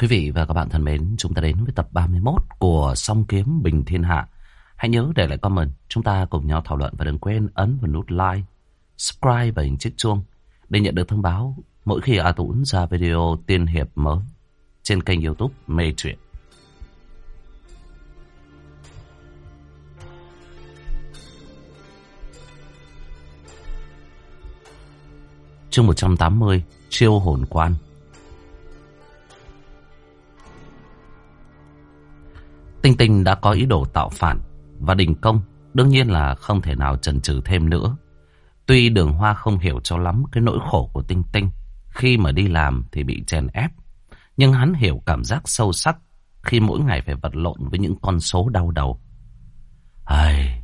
Quý vị và các bạn thân mến, chúng ta đến với tập 31 của Song Kiếm Bình Thiên Hạ. Hãy nhớ để lại comment, chúng ta cùng nhau thảo luận và đừng quên ấn vào nút like, subscribe và hình chiếc chuông để nhận được thông báo mỗi khi A Tũng ra video tiên hiệp mới trên kênh youtube Mê Truyện. Chương 180 Chiêu hồn quan Tinh Tinh đã có ý đồ tạo phản và đình công đương nhiên là không thể nào chần chừ thêm nữa. Tuy đường hoa không hiểu cho lắm cái nỗi khổ của Tinh Tinh khi mà đi làm thì bị chèn ép. Nhưng hắn hiểu cảm giác sâu sắc khi mỗi ngày phải vật lộn với những con số đau đầu. Ai...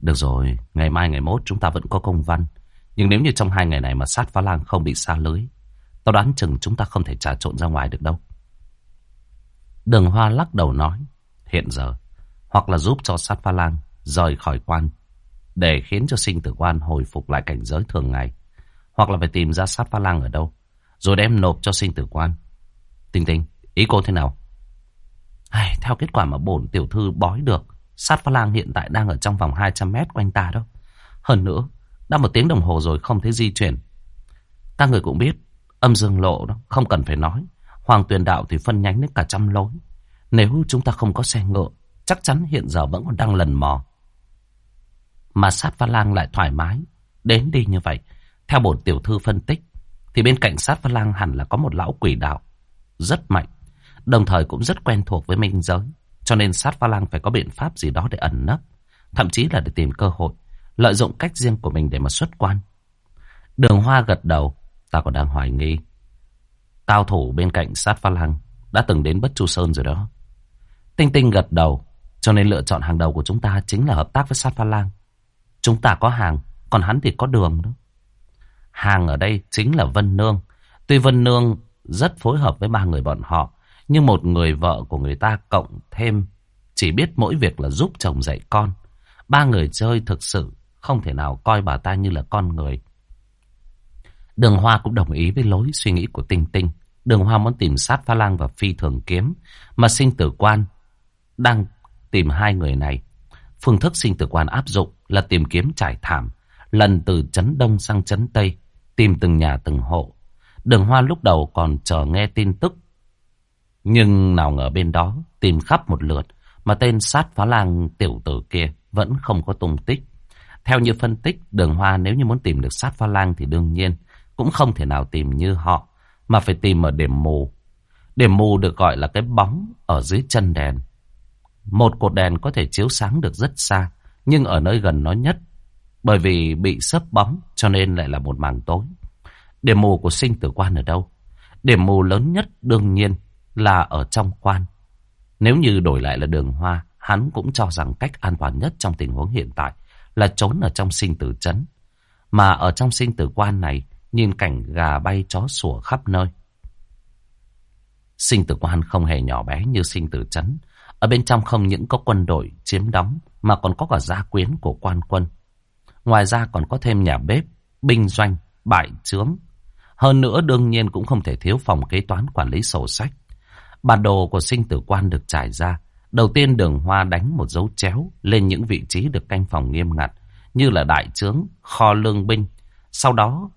Được rồi, ngày mai ngày mốt chúng ta vẫn có công văn. Nhưng nếu như trong hai ngày này mà sát phá lang không bị xa lưới, tao đoán chừng chúng ta không thể trà trộn ra ngoài được đâu. Đường Hoa lắc đầu nói, hiện giờ, hoặc là giúp cho sát pha lang rời khỏi quan, để khiến cho sinh tử quan hồi phục lại cảnh giới thường ngày, hoặc là phải tìm ra sát pha lang ở đâu, rồi đem nộp cho sinh tử quan. Tinh tinh, ý cô thế nào? Ai, theo kết quả mà bổn tiểu thư bói được, sát pha lang hiện tại đang ở trong vòng 200 mét quanh ta đó Hơn nữa, đã một tiếng đồng hồ rồi không thấy di chuyển. Các người cũng biết, âm dương lộ đó, không cần phải nói. Hoàng tuyền đạo thì phân nhánh đến cả trăm lối. Nếu chúng ta không có xe ngựa, chắc chắn hiện giờ vẫn còn đang lần mò. Mà sát pha lang lại thoải mái, đến đi như vậy. Theo bổn tiểu thư phân tích, thì bên cạnh sát pha lang hẳn là có một lão quỷ đạo, rất mạnh, đồng thời cũng rất quen thuộc với minh giới. Cho nên sát pha lang phải có biện pháp gì đó để ẩn nấp, thậm chí là để tìm cơ hội, lợi dụng cách riêng của mình để mà xuất quan. Đường Hoa gật đầu, ta còn đang hoài nghi Cao thủ bên cạnh sát pha lăng đã từng đến Bất Chu Sơn rồi đó. Tinh Tinh gật đầu, cho nên lựa chọn hàng đầu của chúng ta chính là hợp tác với sát pha lang. Chúng ta có hàng, còn hắn thì có đường đó. Hàng ở đây chính là Vân Nương. Tuy Vân Nương rất phối hợp với ba người bọn họ, nhưng một người vợ của người ta cộng thêm chỉ biết mỗi việc là giúp chồng dạy con. Ba người chơi thực sự không thể nào coi bà ta như là con người. Đường Hoa cũng đồng ý với lối suy nghĩ của Tinh Tinh. Đường Hoa muốn tìm sát pha lang và phi thường kiếm. Mà sinh tử quan đang tìm hai người này. Phương thức sinh tử quan áp dụng là tìm kiếm trải thảm. Lần từ chấn đông sang chấn tây. Tìm từng nhà từng hộ. Đường Hoa lúc đầu còn chờ nghe tin tức. Nhưng nào ngờ bên đó tìm khắp một lượt. Mà tên sát phá lang tiểu tử kia vẫn không có tung tích. Theo như phân tích, đường hoa nếu như muốn tìm được sát pha lang thì đương nhiên cũng không thể nào tìm như họ, mà phải tìm ở điểm mù. Điểm mù được gọi là cái bóng ở dưới chân đèn. Một cột đèn có thể chiếu sáng được rất xa, nhưng ở nơi gần nó nhất, bởi vì bị sấp bóng cho nên lại là một mảng tối. Điểm mù của sinh tử quan ở đâu? Điểm mù lớn nhất đương nhiên là ở trong quan. Nếu như đổi lại là đường hoa, hắn cũng cho rằng cách an toàn nhất trong tình huống hiện tại là trốn ở trong sinh tử chấn. Mà ở trong sinh tử quan này, nhìn cảnh gà bay chó sủa khắp nơi. Sinh tử quan không hề nhỏ bé như sinh tử chấn. Ở bên trong không những có quân đội chiếm đóng, mà còn có cả gia quyến của quan quân. Ngoài ra còn có thêm nhà bếp, binh doanh, bại trướng. Hơn nữa đương nhiên cũng không thể thiếu phòng kế toán quản lý sổ sách. Bản đồ của sinh tử quan được trải ra. Đầu tiên đường hoa đánh một dấu chéo lên những vị trí được canh phòng nghiêm ngặt, như là đại trướng, kho lương binh. Sau đó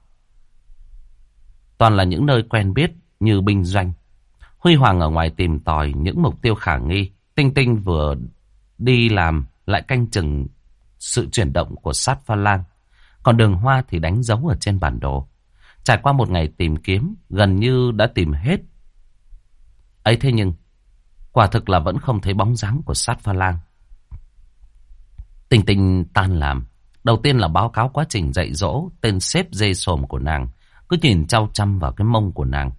Toàn là những nơi quen biết như binh doanh. Huy Hoàng ở ngoài tìm tòi những mục tiêu khả nghi. Tinh Tinh vừa đi làm lại canh chừng sự chuyển động của sát pha lang. Còn đường hoa thì đánh dấu ở trên bản đồ. Trải qua một ngày tìm kiếm, gần như đã tìm hết. ấy thế nhưng, quả thực là vẫn không thấy bóng dáng của sát pha lang. Tinh Tinh tan làm. Đầu tiên là báo cáo quá trình dạy dỗ tên xếp dây sồm của nàng cứ nhìn trao chăm vào cái mông của nàng.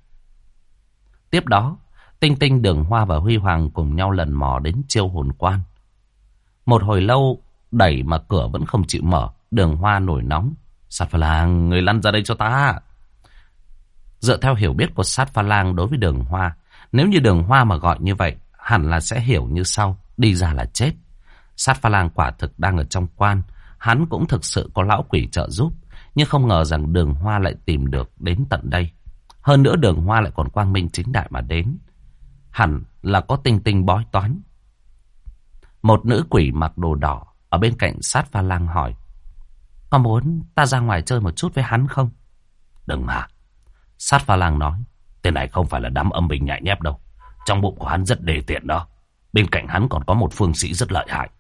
Tiếp đó, Tinh Tinh, Đường Hoa và Huy Hoàng cùng nhau lần mò đến chiêu hồn quan. Một hồi lâu, đẩy mà cửa vẫn không chịu mở, Đường Hoa nổi nóng. Sát pha lang, người lăn ra đây cho ta. Dựa theo hiểu biết của sát pha lang đối với đường hoa, nếu như đường hoa mà gọi như vậy, hẳn là sẽ hiểu như sau, đi ra là chết. Sát pha lang quả thực đang ở trong quan, hắn cũng thực sự có lão quỷ trợ giúp, nhưng không ngờ rằng đường hoa lại tìm được đến tận đây. Hơn nữa đường hoa lại còn quang minh chính đại mà đến. Hẳn là có tinh tinh bói toán. Một nữ quỷ mặc đồ đỏ ở bên cạnh sát pha lang hỏi. Có muốn ta ra ngoài chơi một chút với hắn không? Đừng mà. Sát pha lang nói. Tên này không phải là đám âm bình nhại nhép đâu. Trong bụng của hắn rất đề tiện đó. Bên cạnh hắn còn có một phương sĩ rất lợi hại.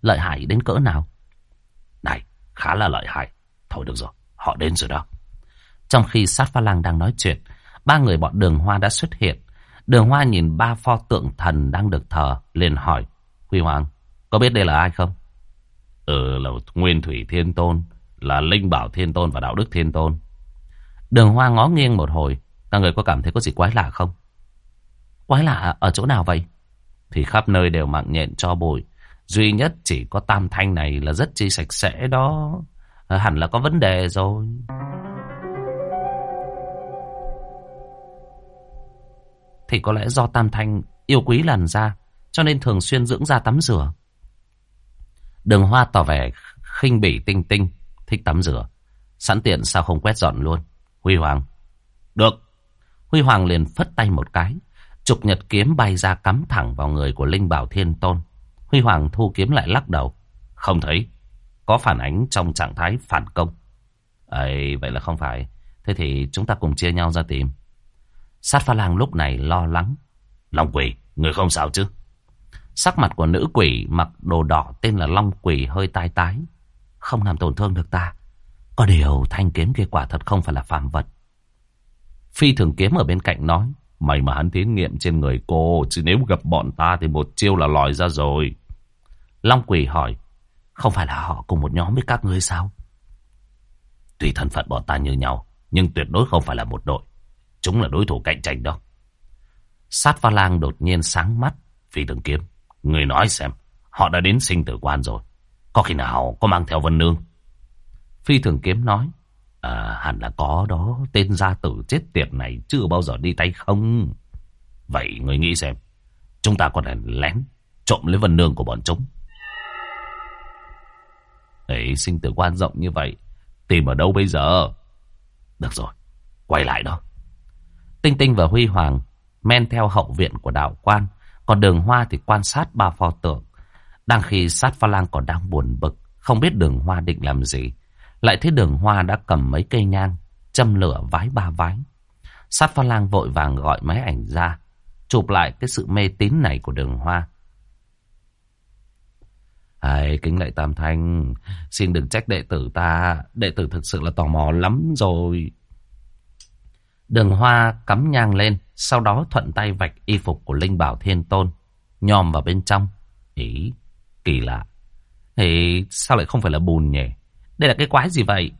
Lợi hại đến cỡ nào? Này, khá là lợi hại. Thôi được rồi, họ đến rồi đó. Trong khi sát pha lang đang nói chuyện, ba người bọn đường hoa đã xuất hiện. Đường hoa nhìn ba pho tượng thần đang được thờ, liền hỏi. Huy Hoàng, có biết đây là ai không? Ừ, là Nguyên Thủy Thiên Tôn, là Linh Bảo Thiên Tôn và Đạo Đức Thiên Tôn. Đường hoa ngó nghiêng một hồi, các người có cảm thấy có gì quái lạ không? Quái lạ ở chỗ nào vậy? Thì khắp nơi đều mạng nhện cho bụi. Duy nhất chỉ có tam thanh này là rất chi sạch sẽ đó. Ờ, hẳn là có vấn đề rồi. Thì có lẽ do tam thanh yêu quý làn da, cho nên thường xuyên dưỡng da tắm rửa. Đường hoa tỏ vẻ khinh bỉ tinh tinh, thích tắm rửa. Sẵn tiện sao không quét dọn luôn. Huy Hoàng. Được. Huy Hoàng liền phất tay một cái. Trục nhật kiếm bay ra cắm thẳng vào người của Linh Bảo Thiên Tôn. Huy Hoàng thu kiếm lại lắc đầu. Không thấy. Có phản ánh trong trạng thái phản công. ấy vậy là không phải. Thế thì chúng ta cùng chia nhau ra tìm. Sát pha lang lúc này lo lắng. Long quỷ, người không sao chứ? Sắc mặt của nữ quỷ mặc đồ đỏ tên là Long quỷ hơi tai tái. Không làm tổn thương được ta. Có điều thanh kiếm kia quả thật không phải là phàm vật. Phi thường kiếm ở bên cạnh nói. Mày mà hắn thí nghiệm trên người cô, chứ nếu gặp bọn ta thì một chiêu là lòi ra rồi. Long Quỳ hỏi, không phải là họ cùng một nhóm với các ngươi sao? Tuy thân phận bọn ta như nhau, nhưng tuyệt đối không phải là một đội. Chúng là đối thủ cạnh tranh đó. Sát pha lang đột nhiên sáng mắt, phi thường kiếm. Người nói xem, họ đã đến sinh tử quan rồi. Có khi nào có mang theo vân nương? Phi thường kiếm nói. À, hẳn là có đó. Tên gia tử chết tiệt này chưa bao giờ đi tay không. Vậy người nghĩ xem. Chúng ta có thể lén trộm lấy vân nương của bọn chúng. Ấy, sinh tử quan rộng như vậy. Tìm ở đâu bây giờ? Được rồi. Quay lại đó. Tinh Tinh và Huy Hoàng men theo hậu viện của đạo quan. Còn đường hoa thì quan sát ba pho tượng. Đang khi sát pha lang còn đang buồn bực. Không biết đường hoa định làm gì. Lại thấy đường hoa đã cầm mấy cây nhang, châm lửa vái ba vái. Sát pha lang vội vàng gọi máy ảnh ra, chụp lại cái sự mê tín này của đường hoa. Ai, kính lạy Tam Thanh, xin đừng trách đệ tử ta, đệ tử thực sự là tò mò lắm rồi. Đường hoa cắm nhang lên, sau đó thuận tay vạch y phục của Linh Bảo Thiên Tôn, nhòm vào bên trong. Ý, kỳ lạ. Thì sao lại không phải là bùn nhỉ? Đây là cái quái gì vậy?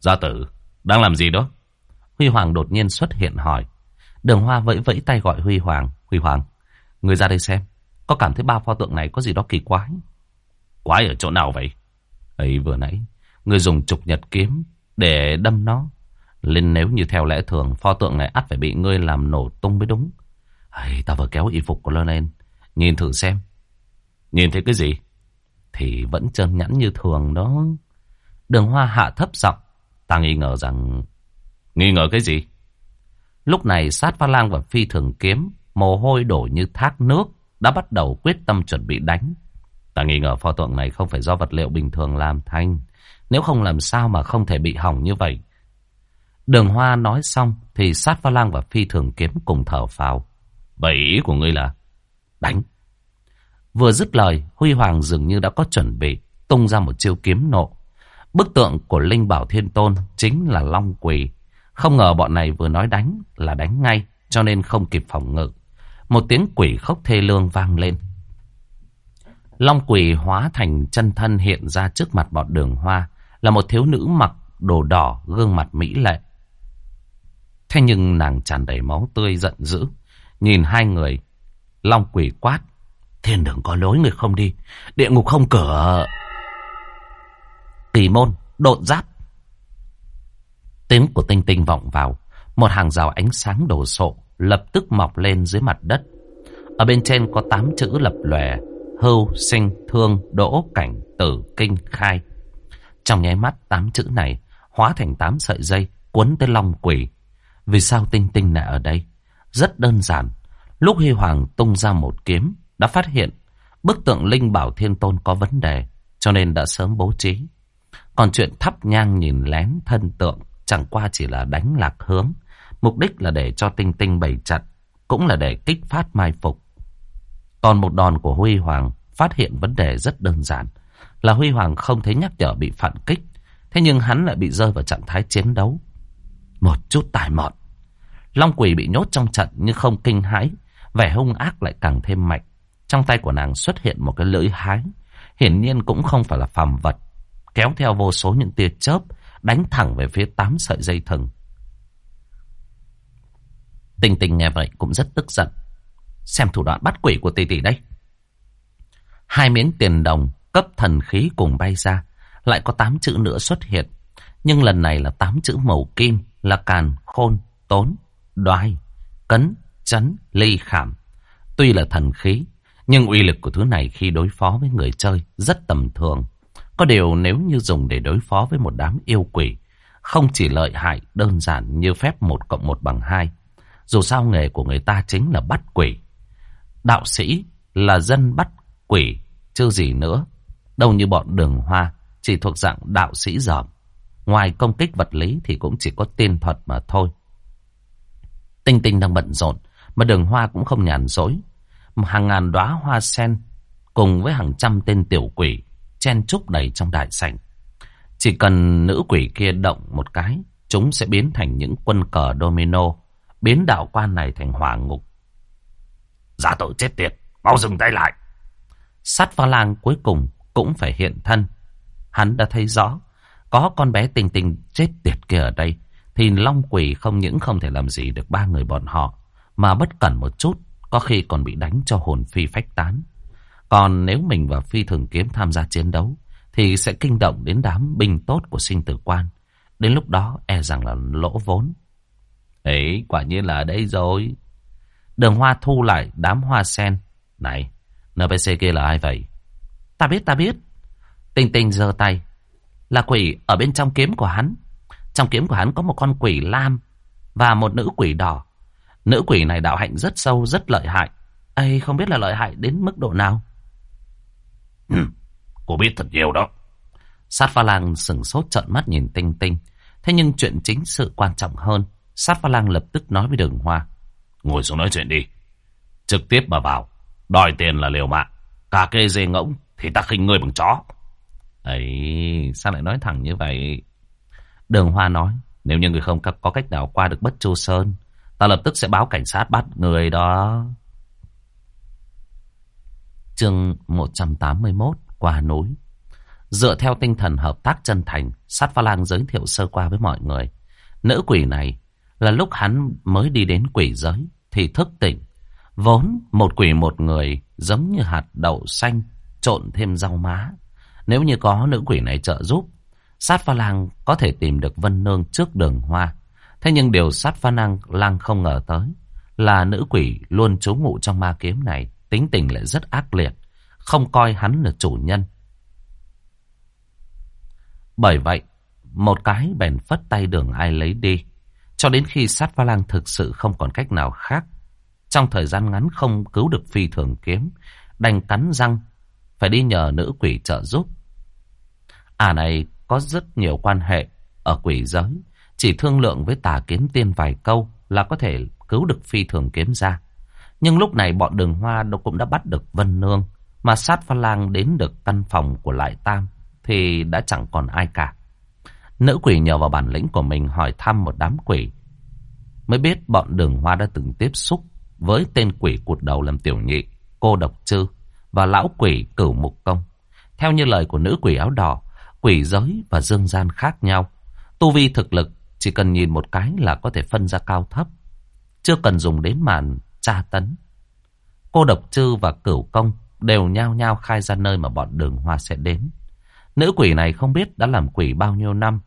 Gia tử, đang làm gì đó? Huy Hoàng đột nhiên xuất hiện hỏi. Đường Hoa vẫy vẫy tay gọi Huy Hoàng. Huy Hoàng, người ra đây xem. Có cảm thấy ba pho tượng này có gì đó kỳ quái? Quái ở chỗ nào vậy? ấy vừa nãy, người dùng trục nhật kiếm để đâm nó. Lên nếu như theo lẽ thường, pho tượng này ắt phải bị ngươi làm nổ tung mới đúng. ấy ta vừa kéo y phục của nó lên. Nhìn thử xem. Nhìn thấy cái gì? thì vẫn trơn nhẵn như thường đó. Đường hoa hạ thấp giọng, ta nghi ngờ rằng... Nghi ngờ cái gì? Lúc này sát pha lang và phi thường kiếm, mồ hôi đổ như thác nước, đã bắt đầu quyết tâm chuẩn bị đánh. Ta nghi ngờ pho tượng này không phải do vật liệu bình thường làm thành. Nếu không làm sao mà không thể bị hỏng như vậy. Đường hoa nói xong thì sát pha lang và phi thường kiếm cùng thở phào. Vậy ý của ngươi là đánh. Vừa dứt lời, Huy Hoàng dường như đã có chuẩn bị, tung ra một chiêu kiếm nộ. Bức tượng của Linh Bảo Thiên Tôn chính là Long Quỳ. Không ngờ bọn này vừa nói đánh là đánh ngay, cho nên không kịp phòng ngự. Một tiếng quỷ khóc thê lương vang lên. Long quỷ hóa thành chân thân hiện ra trước mặt bọn đường hoa, là một thiếu nữ mặc đồ đỏ, gương mặt mỹ lệ. Thế nhưng nàng tràn đầy máu tươi giận dữ, nhìn hai người, Long quỷ quát. Thiên đường có lối người không đi. Địa ngục không cửa. Kỳ môn, độn giáp. Tiếng của tinh tinh vọng vào. Một hàng rào ánh sáng đồ sộ lập tức mọc lên dưới mặt đất. Ở bên trên có tám chữ lập lòe. Hưu, sinh, thương, đỗ, cảnh, tử, kinh, khai. Trong nháy mắt tám chữ này hóa thành tám sợi dây cuốn tới long quỷ. Vì sao Tinh Tinh lại ở đây? Rất đơn giản. Lúc Huy Hoàng tung ra một kiếm, đã phát hiện bức tượng Linh Bảo Thiên Tôn có vấn đề, cho nên đã sớm bố trí. Còn chuyện thắp nhang nhìn lén thân tượng chẳng qua chỉ là đánh lạc hướng. Mục đích là để cho Tinh Tinh bày chặt, cũng là để kích phát mai phục. Còn một đòn của Huy Hoàng phát hiện vấn đề rất đơn giản. Là Huy Hoàng không thấy nhắc nhở bị phản kích. Thế nhưng hắn lại bị rơi vào trạng thái chiến đấu. Một chút tài mọn. Long quỷ bị nhốt trong trận nhưng không kinh hãi. Vẻ hung ác lại càng thêm mạnh. Trong tay của nàng xuất hiện một cái lưỡi hái. Hiển nhiên cũng không phải là phàm vật. Kéo theo vô số những tia chớp. Đánh thẳng về phía tám sợi dây thừng. Tình tình nghe vậy cũng rất tức giận. Xem thủ đoạn bắt quỷ của tỷ tỷ đây. Hai miếng tiền đồng cấp thần khí cùng bay ra. Lại có tám chữ nữa xuất hiện. Nhưng lần này là tám chữ màu kim là càn, khôn, tốn, đoai, cấn, chấn, ly khảm. Tuy là thần khí, nhưng uy lực của thứ này khi đối phó với người chơi rất tầm thường. Có điều nếu như dùng để đối phó với một đám yêu quỷ, không chỉ lợi hại đơn giản như phép một cộng một bằng hai. Dù sao nghề của người ta chính là bắt quỷ. Đạo sĩ là dân bắt quỷ, chứ gì nữa. Đâu như bọn đường hoa, chỉ thuộc dạng đạo sĩ dòm. Ngoài công kích vật lý thì cũng chỉ có tiên thuật mà thôi. Tinh tinh đang bận rộn, mà đường hoa cũng không nhàn rỗi. Hàng ngàn đóa hoa sen cùng với hàng trăm tên tiểu quỷ chen chúc đầy trong đại sảnh. Chỉ cần nữ quỷ kia động một cái, chúng sẽ biến thành những quân cờ domino, biến đạo quan này thành hỏa ngục. Giả tội chết tiệt, mau dừng tay lại. Sát pha lang cuối cùng cũng phải hiện thân. Hắn đã thấy rõ, có con bé tình tình chết tiệt kia ở đây, thì Long Quỷ không những không thể làm gì được ba người bọn họ, mà bất cẩn một chút, có khi còn bị đánh cho hồn phi phách tán. Còn nếu mình và Phi Thường Kiếm tham gia chiến đấu, thì sẽ kinh động đến đám binh tốt của sinh tử quan. Đến lúc đó e rằng là lỗ vốn. Ấy, quả nhiên là ở đây rồi. Đường Hoa thu lại đám hoa sen. Này, NPC kia là ai vậy? Ta biết, ta biết. Tình tình giơ tay. Là quỷ ở bên trong kiếm của hắn. Trong kiếm của hắn có một con quỷ lam và một nữ quỷ đỏ. Nữ quỷ này đạo hạnh rất sâu, rất lợi hại. Ây, không biết là lợi hại đến mức độ nào. Ừ, cô biết thật nhiều đó. Sát pha lang sừng sốt trợn mắt nhìn tinh tinh. Thế nhưng chuyện chính sự quan trọng hơn. Sát pha lang lập tức nói với đường hoa. Ngồi xuống nói chuyện đi. Trực tiếp mà vào. Đòi tiền là liều mạng. Cả kê dê ngỗng thì ta khinh ngươi bằng chó. Ấy, sao lại nói thẳng như vậy? Đường Hoa nói, nếu như người không có cách nào qua được Bất Chu Sơn, ta lập tức sẽ báo cảnh sát bắt người đó. Chương 181, qua núi. Dựa theo tinh thần hợp tác chân thành, Sát Pha Lang giới thiệu sơ qua với mọi người. Nữ quỷ này là lúc hắn mới đi đến quỷ giới thì thức tỉnh. Vốn một quỷ một người giống như hạt đậu xanh trộn thêm rau má. Nếu như có nữ quỷ này trợ giúp, sát pha lang có thể tìm được Vân Nương trước đường hoa. Thế nhưng điều sát pha lang, lang không ngờ tới là nữ quỷ luôn trú ngụ trong ma kiếm này, tính tình lại rất ác liệt, không coi hắn là chủ nhân. Bởi vậy, một cái bèn phất tay đường ai lấy đi, cho đến khi sát pha lang thực sự không còn cách nào khác. Trong thời gian ngắn không cứu được phi thường kiếm, đành cắn răng, phải đi nhờ nữ quỷ trợ giúp. À này có rất nhiều quan hệ ở quỷ giới. Chỉ thương lượng với tà kiếm tiên vài câu là có thể cứu được phi thường kiếm ra. Nhưng lúc này bọn đường hoa cũng đã bắt được Vân Nương. Mà sát pha lang đến được căn phòng của Lại Tam thì đã chẳng còn ai cả. Nữ quỷ nhờ vào bản lĩnh của mình hỏi thăm một đám quỷ. Mới biết bọn đường hoa đã từng tiếp xúc với tên quỷ cụt đầu làm tiểu nhị, cô độc chư và lão quỷ cửu mục công. Theo như lời của nữ quỷ áo đỏ, quỷ giới và dương gian khác nhau. Tu vi thực lực chỉ cần nhìn một cái là có thể phân ra cao thấp. Chưa cần dùng đến màn tra tấn. Cô độc chư và cửu công đều nhao nhao khai ra nơi mà bọn đường hoa sẽ đến. Nữ quỷ này không biết đã làm quỷ bao nhiêu năm.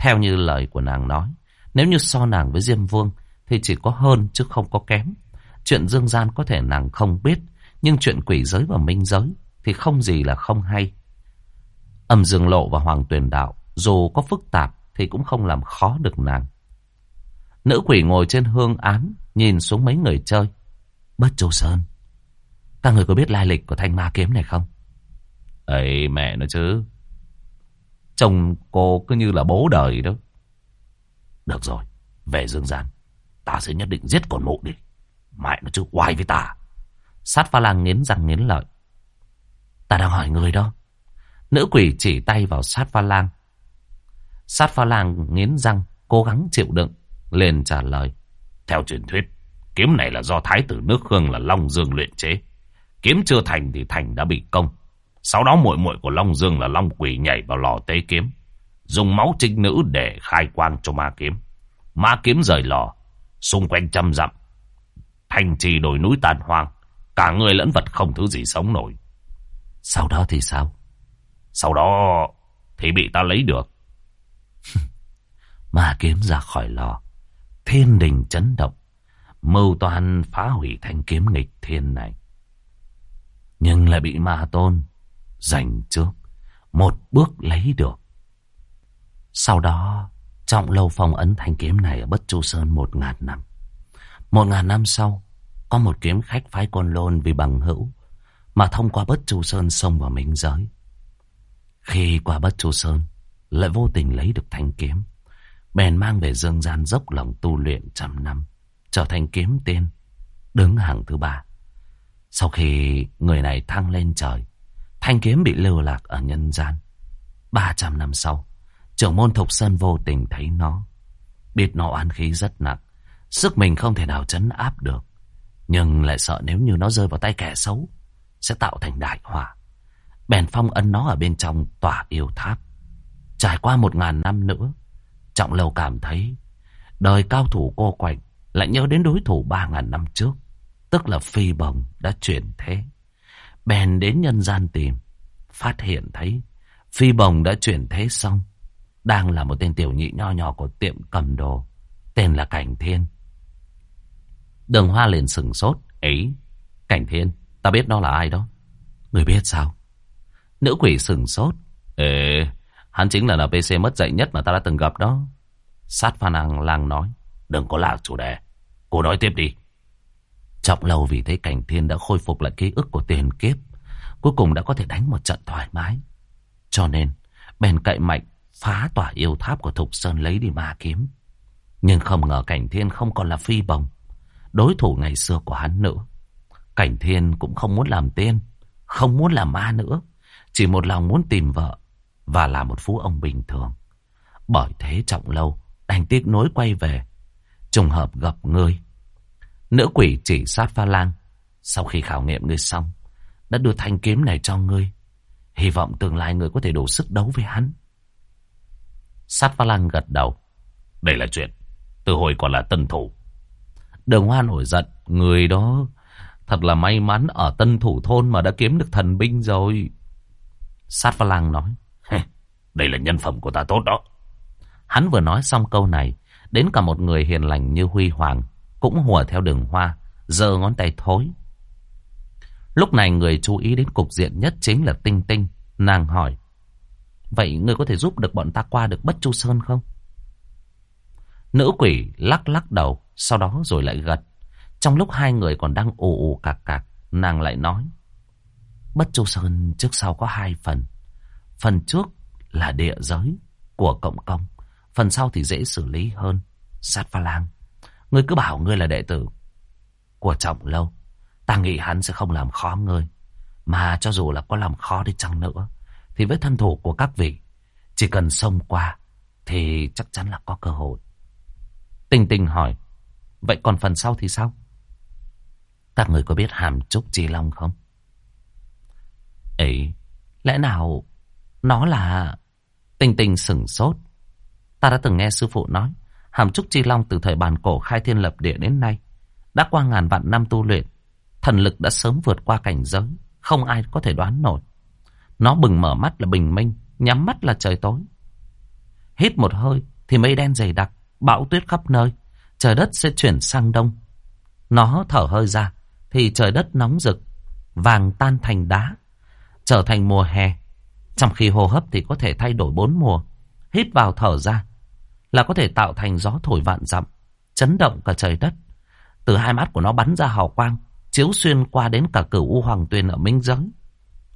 Theo như lời của nàng nói, nếu như so nàng với Diêm Vương thì chỉ có hơn chứ không có kém. Chuyện dương gian có thể nàng không biết, nhưng chuyện quỷ giới và minh giới thì không gì là không hay. Âm Dương Lộ và Hoàng Tuyền Đạo dù có phức tạp thì cũng không làm khó được nàng. Nữ quỷ ngồi trên hương án, nhìn xuống mấy người chơi. Bất Châu Sơn, các người có biết lai lịch của thanh ma kiếm này không? ấy mẹ nó chứ. Chồng cô cứ như là bố đời đó. Được rồi, về dương gian. Ta sẽ nhất định giết con mụ đi. Mẹ nó chứ quay với ta. Sát pha lang nghiến răng nghiến lợi. Ta đang hỏi người đó. Nữ quỷ chỉ tay vào sát pha lang. Sát pha lang nghiến răng, cố gắng chịu đựng. Liền trả lời. Theo truyền thuyết, kiếm này là do thái tử nước khương là Long Dương luyện chế. Kiếm chưa thành thì thành đã bị công. Sau đó muội muội của Long Dương là Long Quỷ nhảy vào lò tế kiếm. Dùng máu trinh nữ để khai quang cho ma kiếm. Ma kiếm rời lò, xung quanh trăm dặm. Thành trì đồi núi tàn hoang. Cả người lẫn vật không thứ gì sống nổi. Sau đó thì sao? Sau đó thì bị ta lấy được. ma kiếm ra khỏi lò. Thiên đình chấn động. Mưu toan phá hủy thanh kiếm nghịch thiên này. Nhưng lại bị ma tôn giành trước. Một bước lấy được. Sau đó, Trọng Lâu phong ấn thanh kiếm này ở Bất Chu Sơn một ngàn năm. Một ngàn năm sau, có một kiếm khách phái Côn Lôn vì bằng hữu mà thông qua Bất Chu Sơn xông vào minh giới. Khi qua Bất Chu Sơn, lại vô tình lấy được thanh kiếm. Bèn mang về dương gian dốc lòng tu luyện trăm năm, trở thành kiếm tiên, đứng hàng thứ ba. Sau khi người này thăng lên trời, thanh kiếm bị lưu lạc ở nhân gian. Ba trăm năm sau, trưởng môn Thục Sơn vô tình thấy nó. Biết nó oán khí rất nặng, sức mình không thể nào chấn áp được. Nhưng lại sợ nếu như nó rơi vào tay kẻ xấu, sẽ tạo thành đại họa. Bèn phong ân nó ở bên trong tòa yêu tháp. Trải qua một ngàn năm nữa, Trọng Lâu cảm thấy đời cao thủ cô quạnh lại nhớ đến đối thủ ba ngàn năm trước, tức là Phi Bồng đã chuyển thế. Bèn đến nhân gian tìm, phát hiện thấy Phi Bồng đã chuyển thế xong, đang là một tên tiểu nhị nho nhỏ của tiệm cầm đồ, tên là Cảnh Thiên. Đường Hoa liền sừng sốt, ấy, Cảnh Thiên, ta biết nó là ai đó. Người biết sao? Nữ quỷ sừng sốt. Ê, hắn chính là NPC mất dạy nhất mà ta đã từng gặp đó. Sát Phan Ang lang nói. Đừng có lạc chủ đề. Cô nói tiếp đi. Trọng lâu vì thấy cảnh thiên đã khôi phục lại ký ức của tiền kiếp. Cuối cùng đã có thể đánh một trận thoải mái. Cho nên, bèn cậy mạnh phá tỏa yêu tháp của Thục Sơn lấy đi ma kiếm. Nhưng không ngờ cảnh thiên không còn là phi bồng. Đối thủ ngày xưa của hắn nữa. Cảnh thiên cũng không muốn làm tiên. Không muốn làm ma nữa. Chỉ một lòng muốn tìm vợ. Và là một phú ông bình thường. Bởi thế trọng lâu đành tiếc nối quay về. Trùng hợp gặp người Nữ quỷ chỉ sát pha lang. Sau khi khảo nghiệm ngươi xong, đã đưa thanh kiếm này cho ngươi. Hy vọng tương lai ngươi có thể đủ sức đấu với hắn. Sát pha lang gật đầu. Đây là chuyện, từ hồi còn là tân thủ. Đường hoa nổi giận, người đó thật là may mắn ở tân thủ thôn mà đã kiếm được thần binh rồi. Sát pha lang nói. Đây là nhân phẩm của ta tốt đó. Hắn vừa nói xong câu này, đến cả một người hiền lành như Huy Hoàng cũng hùa theo đường hoa, giơ ngón tay thối. Lúc này người chú ý đến cục diện nhất chính là Tinh Tinh, nàng hỏi. Vậy ngươi có thể giúp được bọn ta qua được Bất Chu Sơn không? Nữ quỷ lắc lắc đầu, sau đó rồi lại gật. Trong lúc hai người còn đang ù ù cạc cạc, nàng lại nói. Bất Chu Sơn trước sau có hai phần. Phần trước là địa giới của cộng công. Phần sau thì dễ xử lý hơn. Sát pha lang. Ngươi cứ bảo ngươi là đệ tử của trọng lâu. Ta nghĩ hắn sẽ không làm khó ngươi. Mà cho dù là có làm khó đi chăng nữa. Thì với thân thủ của các vị. Chỉ cần xông qua. Thì chắc chắn là có cơ hội. Tình tình hỏi. Vậy còn phần sau thì sao? Các người có biết hàm trúc chi long không? Ấy, lẽ nào nó là... Tình tình sửng sốt. Ta đã từng nghe sư phụ nói, hàm trúc chi long từ thời bàn cổ khai thiên lập địa đến nay, đã qua ngàn vạn năm tu luyện, thần lực đã sớm vượt qua cảnh giới, không ai có thể đoán nổi. Nó bừng mở mắt là bình minh, nhắm mắt là trời tối. Hít một hơi thì mây đen dày đặc, bão tuyết khắp nơi, trời đất sẽ chuyển sang đông. Nó thở hơi ra thì trời đất nóng rực, vàng tan thành đá, trở thành mùa hè. Trong khi hô hấp thì có thể thay đổi bốn mùa, hít vào thở ra là có thể tạo thành gió thổi vạn dặm, chấn động cả trời đất. Từ hai mắt của nó bắn ra hào quang, chiếu xuyên qua đến cả cửu U Hoàng Tuyền ở Minh Giới.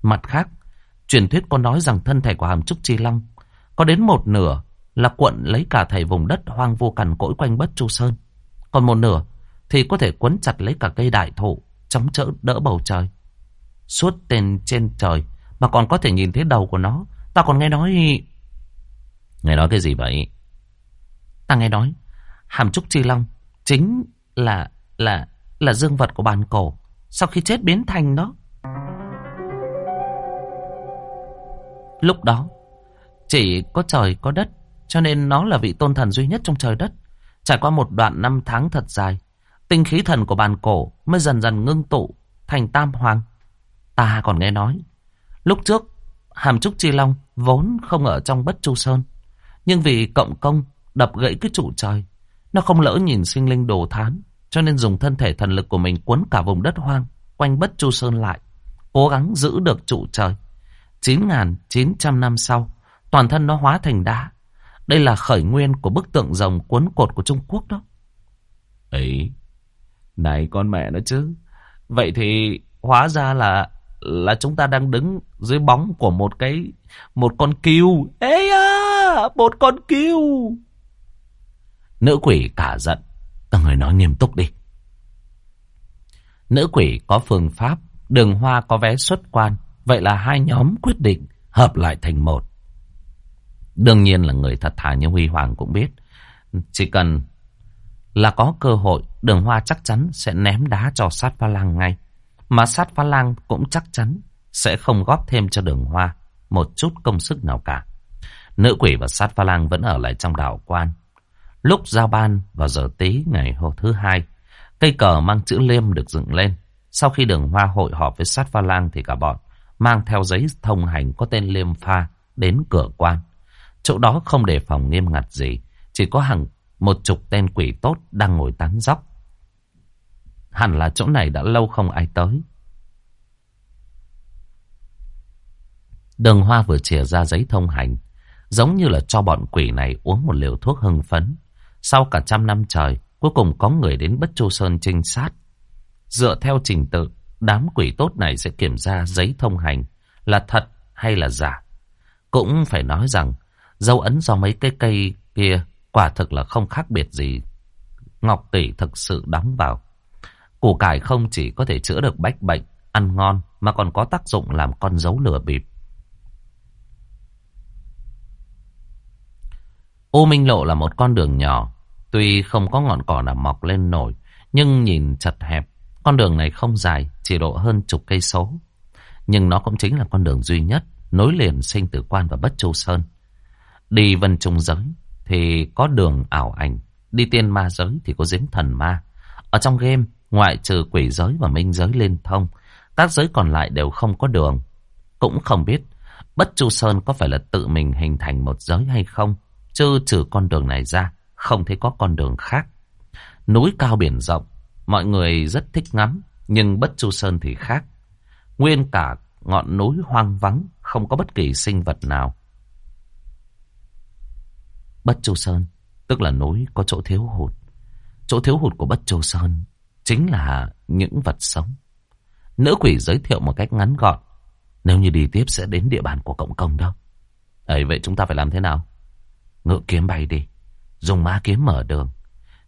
Mặt khác, truyền thuyết có nói rằng thân thể của Hàm Trúc Chi Long có đến một nửa là cuộn lấy cả thầy vùng đất hoang vô cằn cỗi quanh Bất Chu Sơn. Còn một nửa thì có thể quấn chặt lấy cả cây đại thụ, chống chỡ đỡ bầu trời. Suốt tên trên trời mà còn có thể nhìn thấy đầu của nó. Ta còn nghe nói... Nghe nói cái gì vậy? Ta nghe nói, Hàm Trúc Chi Long chính là là là dương vật của bàn cổ, sau khi chết biến thành nó. Lúc đó, chỉ có trời có đất, cho nên nó là vị tôn thần duy nhất trong trời đất. Trải qua một đoạn năm tháng thật dài, tinh khí thần của bàn cổ mới dần dần ngưng tụ thành tam hoàng. Ta còn nghe nói, lúc trước Hàm Trúc Chi Long vốn không ở trong bất chu sơn, nhưng vì cộng công đập gãy cái trụ trời nó không lỡ nhìn sinh linh đồ thán, cho nên dùng thân thể thần lực của mình cuốn cả vùng đất hoang, quanh bất chu sơn lại, cố gắng giữ được trụ trời. 9.900 năm sau, toàn thân nó hóa thành đá. Đây là khởi nguyên của bức tượng rồng cuốn cột của Trung Quốc đó. Ấy, này con mẹ nó chứ. Vậy thì hóa ra là là chúng ta đang đứng dưới bóng của một cái một con kiêu. Ê à, một con kiêu. Nữ quỷ cả giận. Các người nói nghiêm túc đi. Nữ quỷ có phương pháp, đường hoa có vé xuất quan. Vậy là hai nhóm quyết định hợp lại thành một. Đương nhiên là người thật thà như Huy Hoàng cũng biết. Chỉ cần là có cơ hội, đường hoa chắc chắn sẽ ném đá cho sát pha lang ngay. Mà sát pha lang cũng chắc chắn sẽ không góp thêm cho đường hoa một chút công sức nào cả. Nữ quỷ và sát pha lang vẫn ở lại trong đảo quan. Lúc giao ban vào giờ tí ngày hôm thứ hai, cây cờ mang chữ liêm được dựng lên. Sau khi đường hoa hội họp với sát pha lang thì cả bọn mang theo giấy thông hành có tên liêm pha đến cửa quan. Chỗ đó không đề phòng nghiêm ngặt gì, chỉ có hàng một chục tên quỷ tốt đang ngồi tán dóc. Hẳn là chỗ này đã lâu không ai tới. Đường hoa vừa chìa ra giấy thông hành, giống như là cho bọn quỷ này uống một liều thuốc hưng phấn. Sau cả trăm năm trời, cuối cùng có người đến Bất Châu Sơn trinh sát. Dựa theo trình tự, đám quỷ tốt này sẽ kiểm tra giấy thông hành là thật hay là giả. Cũng phải nói rằng, dấu ấn do mấy cái cây kia quả thực là không khác biệt gì. Ngọc tỷ thực sự đóng vào. Củ cải không chỉ có thể chữa được bách bệnh, ăn ngon, mà còn có tác dụng làm con dấu lửa bịp. Ô Minh Lộ là một con đường nhỏ, Tuy không có ngọn cỏ nào mọc lên nổi, nhưng nhìn chật hẹp, con đường này không dài, chỉ độ hơn chục cây số. Nhưng nó cũng chính là con đường duy nhất nối liền sinh tử quan và bất châu sơn. Đi vân trung giới thì có đường ảo ảnh, đi tiên ma giới thì có giếng thần ma. Ở trong game, ngoại trừ quỷ giới và minh giới liên thông, các giới còn lại đều không có đường. Cũng không biết Bất Chu Sơn có phải là tự mình hình thành một giới hay không, chứ trừ con đường này ra, không thấy có con đường khác. Núi cao biển rộng, mọi người rất thích ngắm, nhưng Bất Chu Sơn thì khác. Nguyên cả ngọn núi hoang vắng, không có bất kỳ sinh vật nào. Bất Chu Sơn, tức là núi có chỗ thiếu hụt. Chỗ thiếu hụt của Bất Chu Sơn chính là những vật sống. Nữ quỷ giới thiệu một cách ngắn gọn. Nếu như đi tiếp sẽ đến địa bàn của cộng công đâu. Ấy vậy chúng ta phải làm thế nào? Ngự kiếm bay đi. Dùng ma kiếm mở đường.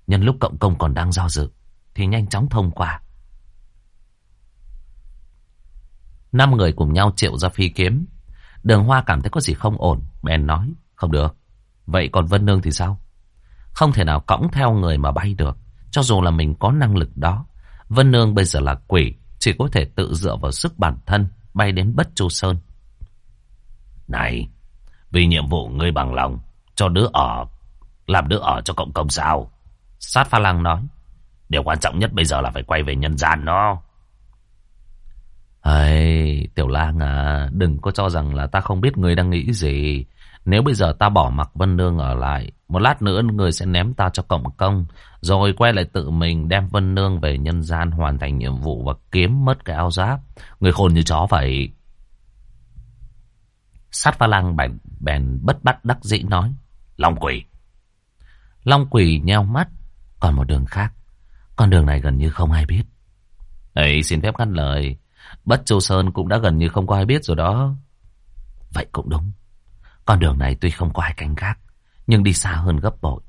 Nhân lúc cộng công còn đang do dự. Thì nhanh chóng thông qua. Năm người cùng nhau triệu ra phi kiếm. Đường Hoa cảm thấy có gì không ổn. Bèn nói. Không được. Vậy còn Vân Nương thì sao? Không thể nào cõng theo người mà bay được. Cho dù là mình có năng lực đó. Vân Nương bây giờ là quỷ. Chỉ có thể tự dựa vào sức bản thân. Bay đến Bất Chu Sơn. Này. Vì nhiệm vụ ngươi bằng lòng. Cho đứa ở làm đứa ở cho cộng công sao? Sát pha lăng nói. Điều quan trọng nhất bây giờ là phải quay về nhân gian đó. Ây, Tiểu Lang à, đừng có cho rằng là ta không biết người đang nghĩ gì. Nếu bây giờ ta bỏ mặc Vân Nương ở lại, một lát nữa người sẽ ném ta cho cộng công, rồi quay lại tự mình đem Vân Nương về nhân gian hoàn thành nhiệm vụ và kiếm mất cái áo giáp. Người khôn như chó vậy. Sát pha lăng bèn, bèn bất bắt đắc dĩ nói. Long quỷ, Long quỷ nheo mắt. Còn một đường khác. Con đường này gần như không ai biết. Ấy xin phép ngắt lời. Bất Châu Sơn cũng đã gần như không có ai biết rồi đó. Vậy cũng đúng. Con đường này tuy không có ai canh gác. Nhưng đi xa hơn gấp bội.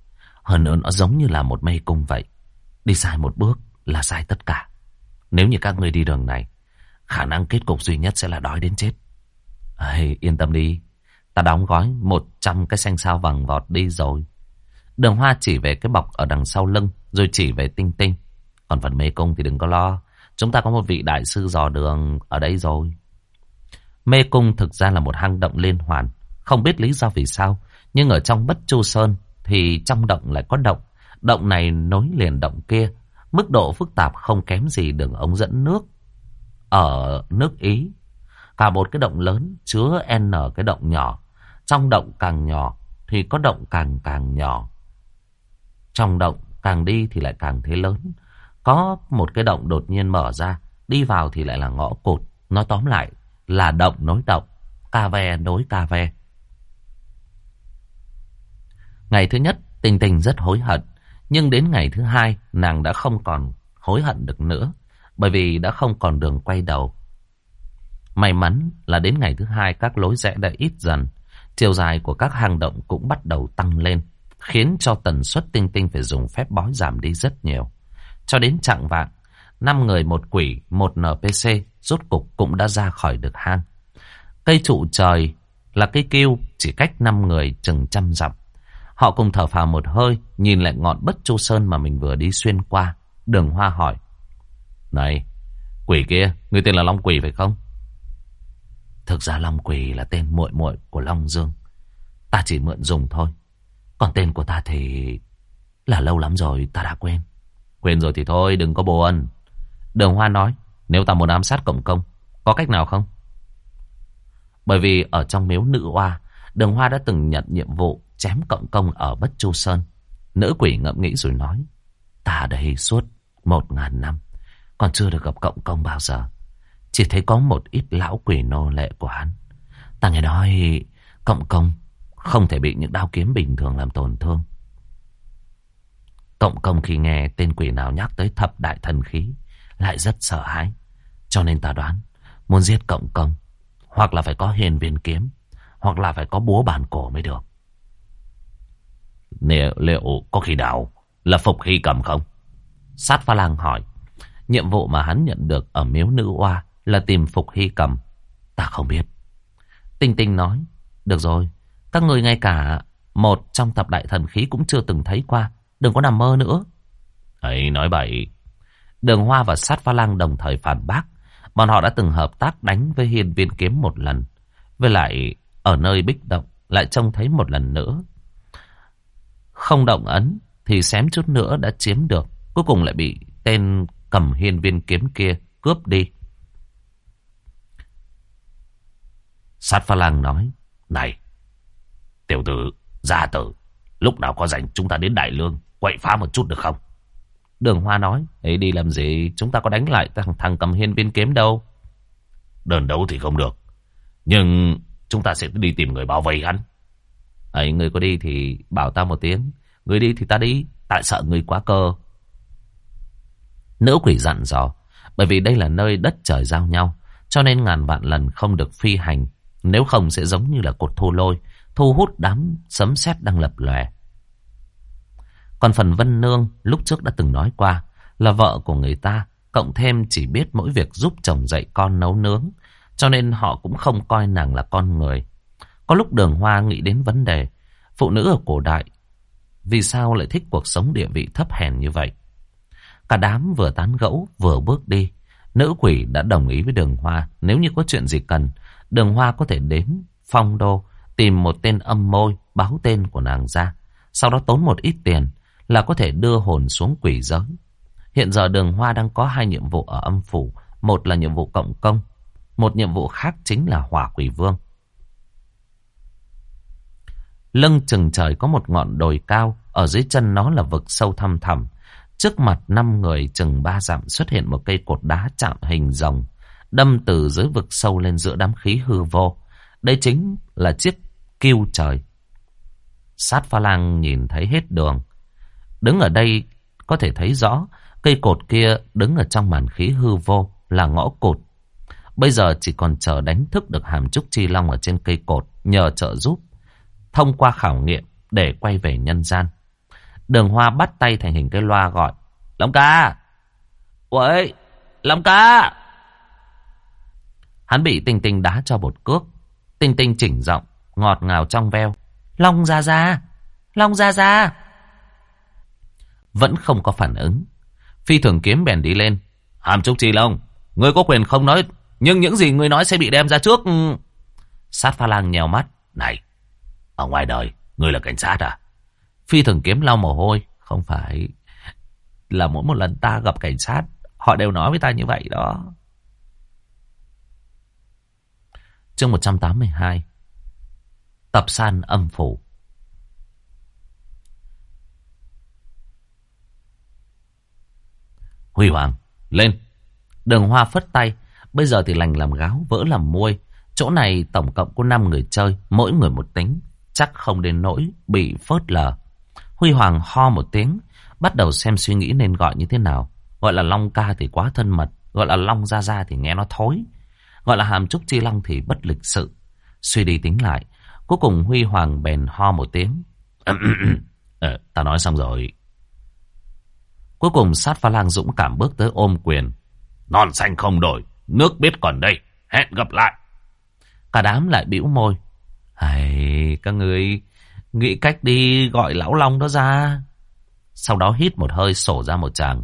Hơn nữa nó giống như là một mê cung vậy. Đi sai một bước là sai tất cả. Nếu như các ngươi đi đường này, khả năng kết cục duy nhất sẽ là đói đến chết. Ây, yên tâm đi. Ta đóng gói 100 cái xanh sao vàng vọt đi rồi. Đường hoa chỉ về cái bọc ở đằng sau lưng, rồi chỉ về tinh tinh. Còn phần mê cung thì đừng có lo. Chúng ta có một vị đại sư dò đường ở đây rồi. Mê cung thực ra là một hang động liên hoàn. Không biết lý do vì sao. Nhưng ở trong bất chu sơn thì trong động lại có động. Động này nối liền động kia. Mức độ phức tạp không kém gì đường ống dẫn nước. Ở nước Ý. Cả một cái động lớn chứa N cái động nhỏ. Trong động càng nhỏ thì có động càng càng nhỏ. Trong động càng đi thì lại càng thế lớn. Có một cái động đột nhiên mở ra, đi vào thì lại là ngõ cụt. Nói tóm lại là động nối động, ca ve nối ca ve. Ngày thứ nhất, Tình Tình rất hối hận. Nhưng đến ngày thứ hai, nàng đã không còn hối hận được nữa. Bởi vì đã không còn đường quay đầu. May mắn là đến ngày thứ hai các lối rẽ đã ít dần. Chiều dài của các hang động cũng bắt đầu tăng lên. Khiến cho tần suất tinh tinh phải dùng phép bói giảm đi rất nhiều. Cho đến trạng vạng, năm người một quỷ, một NPC rốt cục cũng đã ra khỏi được hang. Cây trụ trời là cây kêu chỉ cách năm người chừng trăm dặm. Họ cùng thở phào một hơi, nhìn lại ngọn bất chu sơn mà mình vừa đi xuyên qua. Đường Hoa hỏi. Này, quỷ kia, người tên là Long Quỷ phải không? Thực ra Long Quỷ là tên muội muội của Long Dương. Ta chỉ mượn dùng thôi. Còn tên của ta thì là lâu lắm rồi ta đã quên. Quên rồi thì thôi đừng có buồn. Đường Hoa nói nếu ta muốn ám sát cộng công có cách nào không? Bởi vì ở trong miếu nữ hoa Đường Hoa đã từng nhận nhiệm vụ chém cộng công ở Bất Chu Sơn. Nữ quỷ ngẫm nghĩ rồi nói Ta đây suốt một ngàn năm còn chưa được gặp cộng công bao giờ. Chỉ thấy có một ít lão quỷ nô lệ của hắn. Ta nghe nói cộng công không thể bị những đao kiếm bình thường làm tổn thương. Cộng công khi nghe tên quỷ nào nhắc tới thập đại thần khí lại rất sợ hãi. Cho nên ta đoán muốn giết cộng công hoặc là phải có hiền viên kiếm hoặc là phải có búa bàn cổ mới được. Liệu, liệu có khi nào là phục hy cầm không? Sát pha lang hỏi. Nhiệm vụ mà hắn nhận được ở miếu nữ oa là tìm phục hy cầm. Ta không biết. Tinh tinh nói. Được rồi, các người ngay cả một trong thập đại thần khí cũng chưa từng thấy qua. Đừng có nằm mơ nữa. Ấy nói bậy. Đường Hoa và Sát Pha Lang đồng thời phản bác. Bọn họ đã từng hợp tác đánh với hiên viên kiếm một lần. Với lại ở nơi bích động lại trông thấy một lần nữa. Không động ấn thì xém chút nữa đã chiếm được. Cuối cùng lại bị tên cầm hiên viên kiếm kia cướp đi. Sát Pha Lang nói. Này, tiểu tử, gia tử, lúc nào có rảnh chúng ta đến Đại Lương, quậy phá một chút được không? Đường Hoa nói, ấy đi làm gì, chúng ta có đánh lại thằng, thằng cầm hiên viên kiếm đâu. Đơn đấu thì không được, nhưng chúng ta sẽ đi tìm người bảo vệ hắn. Ấy, người có đi thì bảo ta một tiếng, người đi thì ta đi, tại sợ người quá cơ. Nữ quỷ dặn dò, bởi vì đây là nơi đất trời giao nhau, cho nên ngàn vạn lần không được phi hành, nếu không sẽ giống như là cột thô lôi, thu hút đám sấm sét đang lập lòe. Còn phần Vân Nương lúc trước đã từng nói qua là vợ của người ta, cộng thêm chỉ biết mỗi việc giúp chồng dạy con nấu nướng, cho nên họ cũng không coi nàng là con người. Có lúc đường hoa nghĩ đến vấn đề, phụ nữ ở cổ đại, vì sao lại thích cuộc sống địa vị thấp hèn như vậy? Cả đám vừa tán gẫu vừa bước đi, nữ quỷ đã đồng ý với đường hoa, nếu như có chuyện gì cần, đường hoa có thể đến phong đô, tìm một tên âm môi, báo tên của nàng ra, sau đó tốn một ít tiền, là có thể đưa hồn xuống quỷ giới. Hiện giờ đường hoa đang có hai nhiệm vụ ở âm phủ. Một là nhiệm vụ cộng công. Một nhiệm vụ khác chính là hỏa quỷ vương. Lưng chừng trời có một ngọn đồi cao. Ở dưới chân nó là vực sâu thăm thẳm. Trước mặt năm người chừng ba dặm xuất hiện một cây cột đá chạm hình rồng. Đâm từ dưới vực sâu lên giữa đám khí hư vô. Đây chính là chiếc kêu trời. Sát pha lang nhìn thấy hết đường. Đứng ở đây có thể thấy rõ cây cột kia đứng ở trong màn khí hư vô là ngõ cột. Bây giờ chỉ còn chờ đánh thức được hàm trúc chi long ở trên cây cột nhờ trợ giúp. Thông qua khảo nghiệm để quay về nhân gian. Đường hoa bắt tay thành hình cái loa gọi. Long ca! Uầy! Long ca! Hắn bị Tinh Tinh đá cho bột cước. Tinh Tinh chỉnh giọng, ngọt ngào trong veo. Long ra ra! Long ra ra! Vẫn không có phản ứng. Phi thường kiếm bèn đi lên. Hàm Trúc Chi Long, ngươi có quyền không nói, nhưng những gì ngươi nói sẽ bị đem ra trước. Sát pha lang nhèo mắt. Này, ở ngoài đời, ngươi là cảnh sát à? Phi thường kiếm lau mồ hôi. Không phải là mỗi một lần ta gặp cảnh sát, họ đều nói với ta như vậy đó. Chương 182 Tập san âm phủ Huy Hoàng, lên. Đường Hoa phất tay. Bây giờ thì lành làm gáo, vỡ làm muôi. Chỗ này tổng cộng có 5 người chơi, mỗi người một tính. Chắc không đến nỗi bị phớt lờ. Huy Hoàng ho một tiếng, bắt đầu xem suy nghĩ nên gọi như thế nào. Gọi là Long ca thì quá thân mật, gọi là Long Gia Gia thì nghe nó thối. Gọi là Hàm Trúc Chi Long thì bất lịch sự. Suy đi tính lại, cuối cùng Huy Hoàng bèn ho một tiếng. ờ, ta nói xong rồi. Cuối cùng sát pha lang dũng cảm bước tới ôm quyền. Non xanh không đổi, nước biết còn đây, hẹn gặp lại. Cả đám lại bĩu môi. Hầy, các người nghĩ cách đi gọi lão Long đó ra. Sau đó hít một hơi sổ ra một chàng.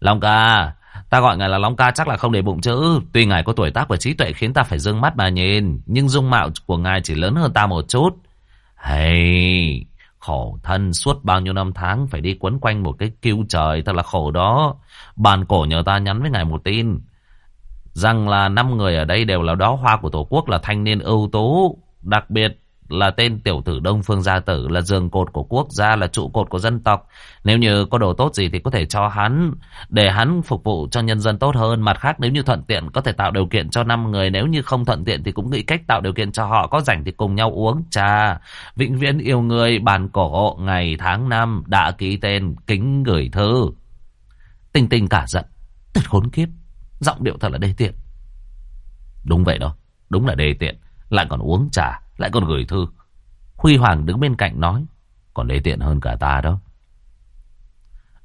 Long ca, ta gọi ngài là Long ca chắc là không để bụng chữ. Tuy ngài có tuổi tác và trí tuệ khiến ta phải dương mắt mà nhìn. Nhưng dung mạo của ngài chỉ lớn hơn ta một chút. Hey, khổ thân suốt bao nhiêu năm tháng phải đi quấn quanh một cái kiêu trời thật là khổ đó. Bàn cổ nhờ ta nhắn với ngài một tin. Rằng là năm người ở đây đều là đó hoa của Tổ quốc là thanh niên ưu tú. Đặc biệt là tên tiểu tử Đông Phương Gia Tử, là giường cột của quốc gia, là trụ cột của dân tộc. Nếu như có đồ tốt gì thì có thể cho hắn, để hắn phục vụ cho nhân dân tốt hơn. Mặt khác, nếu như thuận tiện, có thể tạo điều kiện cho năm người. Nếu như không thuận tiện thì cũng nghĩ cách tạo điều kiện cho họ có rảnh thì cùng nhau uống trà. Vĩnh viễn yêu người, bàn cổ, ngày tháng năm, đã ký tên, kính gửi thư. Tình tình cả giận. Thật khốn kiếp. Giọng điệu thật là đê tiện. Đúng vậy đó. Đúng là đê tiện. Lại còn uống trà lại còn gửi thư. Huy Hoàng đứng bên cạnh nói. Còn đê tiện hơn cả ta đó.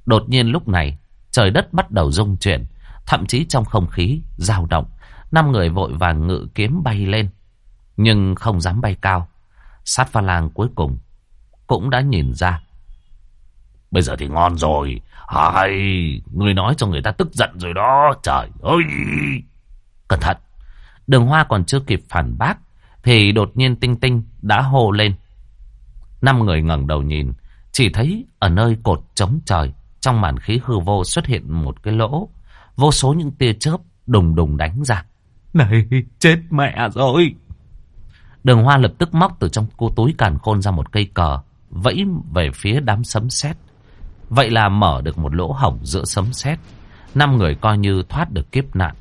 Đột nhiên lúc này, trời đất bắt đầu rung chuyển. Thậm chí trong không khí, dao động. Năm người vội vàng ngự kiếm bay lên. Nhưng không dám bay cao. Sát pha lang cuối cùng cũng đã nhìn ra. Bây giờ thì ngon rồi. Hay, người nói cho người ta tức giận rồi đó. Trời ơi! Cẩn thận! Đường Hoa còn chưa kịp phản bác thì đột nhiên Tinh Tinh đã hô lên. Năm người ngẩng đầu nhìn, chỉ thấy ở nơi cột trống trời, trong màn khí hư vô xuất hiện một cái lỗ. Vô số những tia chớp đùng đùng đánh ra. Này, chết mẹ rồi! Đường Hoa lập tức móc từ trong cô túi càn khôn ra một cây cờ, vẫy về phía đám sấm sét. Vậy là mở được một lỗ hổng giữa sấm sét. Năm người coi như thoát được kiếp nạn.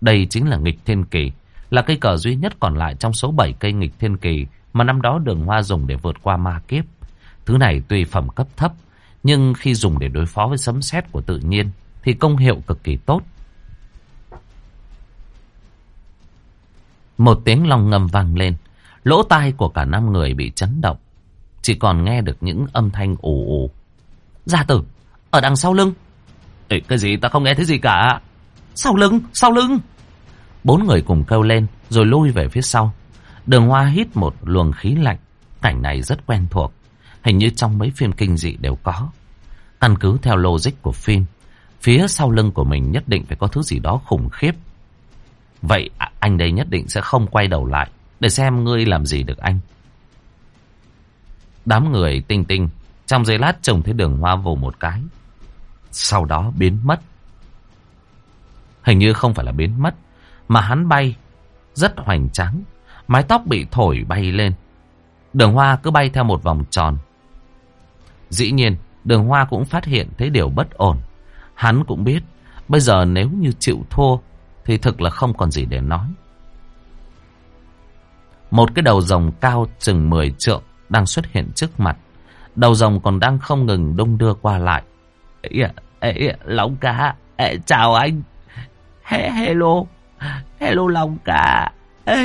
Đây chính là nghịch thiên kỳ, là cây cờ duy nhất còn lại trong số 7 cây nghịch thiên kỳ mà năm đó đường hoa dùng để vượt qua ma kiếp. Thứ này tuy phẩm cấp thấp, nhưng khi dùng để đối phó với sấm sét của tự nhiên thì công hiệu cực kỳ tốt. Một tiếng long ngầm vang lên, lỗ tai của cả năm người bị chấn động. Chỉ còn nghe được những âm thanh ù ù. Gia tử, ở đằng sau lưng. Ê, cái gì ta không nghe thấy gì cả. Sau lưng, sau lưng. Bốn người cùng kêu lên rồi lui về phía sau. Đường Hoa hít một luồng khí lạnh. Cảnh này rất quen thuộc. Hình như trong mấy phim kinh dị đều có. Căn cứ theo logic của phim, phía sau lưng của mình nhất định phải có thứ gì đó khủng khiếp. Vậy à, anh đây nhất định sẽ không quay đầu lại để xem ngươi làm gì được anh. Đám người tinh tinh trong giây lát trông thấy đường hoa vồ một cái. Sau đó biến mất. Hình như không phải là biến mất mà hắn bay rất hoành tráng. Mái tóc bị thổi bay lên. Đường hoa cứ bay theo một vòng tròn. Dĩ nhiên, đường hoa cũng phát hiện thấy điều bất ổn. Hắn cũng biết, bây giờ nếu như chịu thua, thì thực là không còn gì để nói. Một cái đầu rồng cao chừng 10 trượng đang xuất hiện trước mặt. Đầu rồng còn đang không ngừng đung đưa qua lại. Ê, lóng cá ê, chào anh. He, hello, hello Long ca. Ê.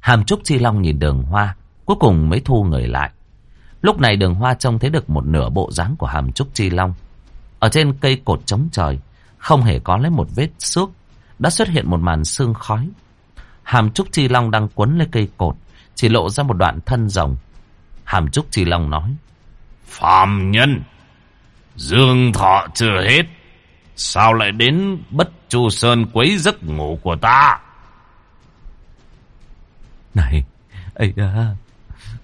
Hàm Trúc Chi Long nhìn đường hoa, cuối cùng mới thu người lại. Lúc này đường hoa trông thấy được một nửa bộ dáng của Hàm Trúc Chi Long. Ở trên cây cột chống trời, không hề có lấy một vết xước, đã xuất hiện một màn xương khói. Hàm Trúc Chi Long đang quấn lấy cây cột, chỉ lộ ra một đoạn thân rồng. Hàm Trúc Chi Long nói. Phạm nhân, dương thọ chưa hết, sao lại đến bất chu sơn quấy giấc ngủ của ta? Này, ấy à,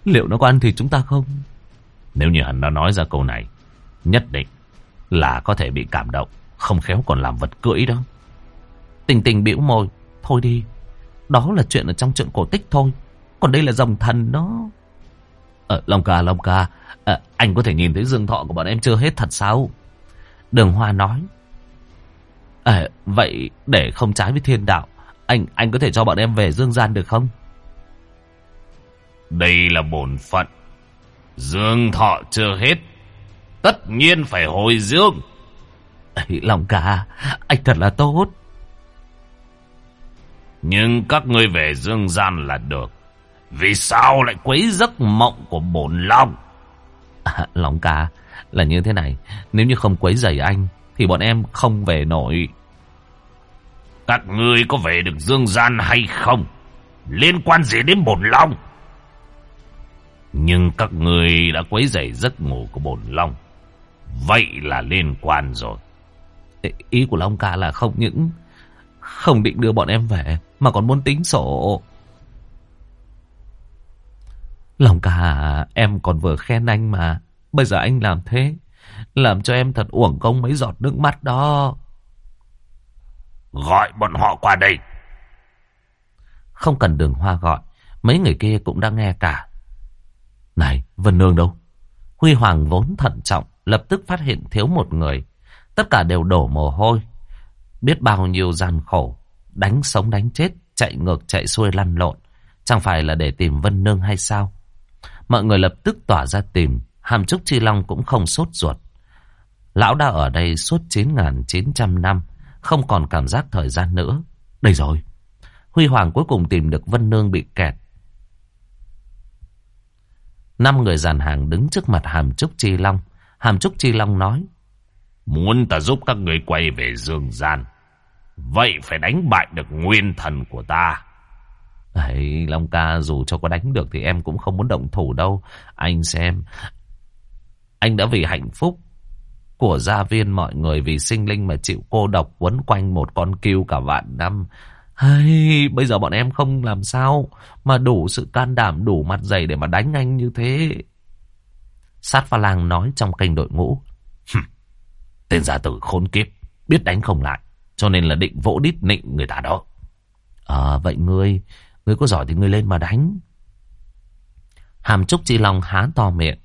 liệu nó có ăn thịt chúng ta không? Nếu như hắn đã nói ra câu này, nhất định là có thể bị cảm động, không khéo còn làm vật cưỡi đó. Tình tình bĩu môi, thôi đi, đó là chuyện ở trong chuyện cổ tích thôi, còn đây là dòng thần đó. Ờ, Long ca, Long ca, à, anh có thể nhìn thấy dương thọ của bọn em chưa hết thật sao? Đường Hoa nói. À, vậy để không trái với thiên đạo, anh anh có thể cho bọn em về dương gian được không? Đây là bổn phận. Dương thọ chưa hết. Tất nhiên phải hồi dương. Ấy, lòng ca, anh thật là tốt. Nhưng các ngươi về dương gian là được. Vì sao lại quấy giấc mộng của bổn long? À, lòng ca, là như thế này. Nếu như không quấy rầy anh, thì bọn em không về nổi. Các ngươi có về được dương gian hay không? Liên quan gì đến bổn long? Nhưng các người đã quấy rầy giấc ngủ của bổn long. Vậy là liên quan rồi. Ý của Long ca là không những không định đưa bọn em về, mà còn muốn tính sổ. Long ca, em còn vừa khen anh mà. Bây giờ anh làm thế. Làm cho em thật uổng công mấy giọt nước mắt đó. Gọi bọn họ qua đây. Không cần đường hoa gọi. Mấy người kia cũng đã nghe cả. Này, Vân Nương đâu? Huy Hoàng vốn thận trọng, lập tức phát hiện thiếu một người. Tất cả đều đổ mồ hôi. Biết bao nhiêu gian khổ, đánh sống đánh chết, chạy ngược chạy xuôi lăn lộn. Chẳng phải là để tìm Vân Nương hay sao? Mọi người lập tức tỏa ra tìm, Hàm Trúc Chi Long cũng không sốt ruột. Lão đã ở đây suốt 9.900 năm, không còn cảm giác thời gian nữa. Đây rồi. Huy Hoàng cuối cùng tìm được Vân Nương bị kẹt Năm người dàn hàng đứng trước mặt Hàm Trúc Chi Long. Hàm Trúc Chi Long nói. Muốn ta giúp các người quay về dương gian. Vậy phải đánh bại được nguyên thần của ta. Ấy, Long ca dù cho có đánh được thì em cũng không muốn động thủ đâu. Anh xem. Anh đã vì hạnh phúc của gia viên mọi người vì sinh linh mà chịu cô độc quấn quanh một con kiêu cả vạn năm. Hay, bây giờ bọn em không làm sao mà đủ sự can đảm, đủ mặt dày để mà đánh anh như thế. Sát pha lang nói trong kênh đội ngũ. Tên gia tử khốn kiếp, biết đánh không lại, cho nên là định vỗ đít nịnh người ta đó. À, vậy ngươi, ngươi có giỏi thì ngươi lên mà đánh. Hàm Trúc Chi Long há to miệng.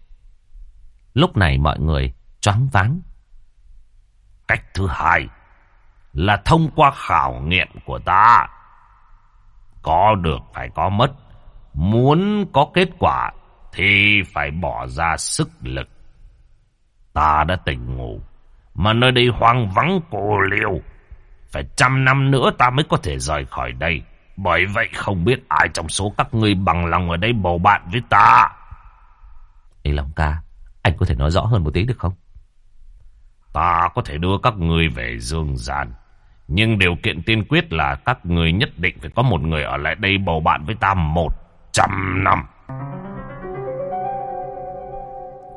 Lúc này mọi người choáng váng. Cách thứ hai là thông qua khảo nghiệm của ta. Có được phải có mất. Muốn có kết quả thì phải bỏ ra sức lực. Ta đã tỉnh ngủ, mà nơi đây hoang vắng cô liêu. Phải trăm năm nữa ta mới có thể rời khỏi đây. Bởi vậy không biết ai trong số các ngươi bằng lòng ở đây bầu bạn với ta. Ê Long ca, anh có thể nói rõ hơn một tí được không? Ta có thể đưa các ngươi về dương gian. Nhưng điều kiện tiên quyết là các người nhất định phải có một người ở lại đây bầu bạn với ta một trăm năm.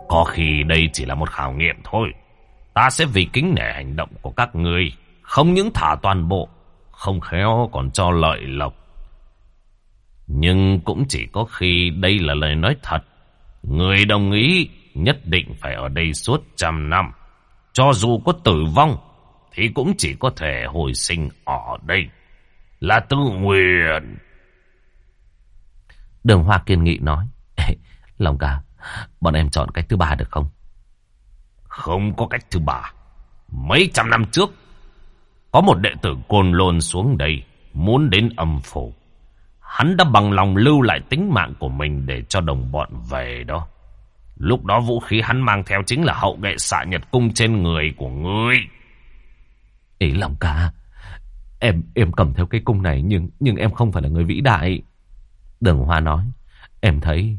Có khi đây chỉ là một khảo nghiệm thôi. Ta sẽ vì kính nể hành động của các người. Không những thả toàn bộ. Không khéo còn cho lợi lộc. Nhưng cũng chỉ có khi đây là lời nói thật. Người đồng ý nhất định phải ở đây suốt trăm năm. Cho dù có tử vong thì cũng chỉ có thể hồi sinh ở đây. Là tự nguyện. Đường Hoa kiên nghị nói. Lòng ca, bọn em chọn cách thứ ba được không? Không có cách thứ ba. Mấy trăm năm trước, có một đệ tử côn lôn xuống đây, muốn đến âm phủ. Hắn đã bằng lòng lưu lại tính mạng của mình để cho đồng bọn về đó. Lúc đó vũ khí hắn mang theo chính là hậu nghệ xạ nhật cung trên người của ngươi. Ý lòng ca, em em cầm theo cái cung này nhưng nhưng em không phải là người vĩ đại. Đường Hoa nói, em thấy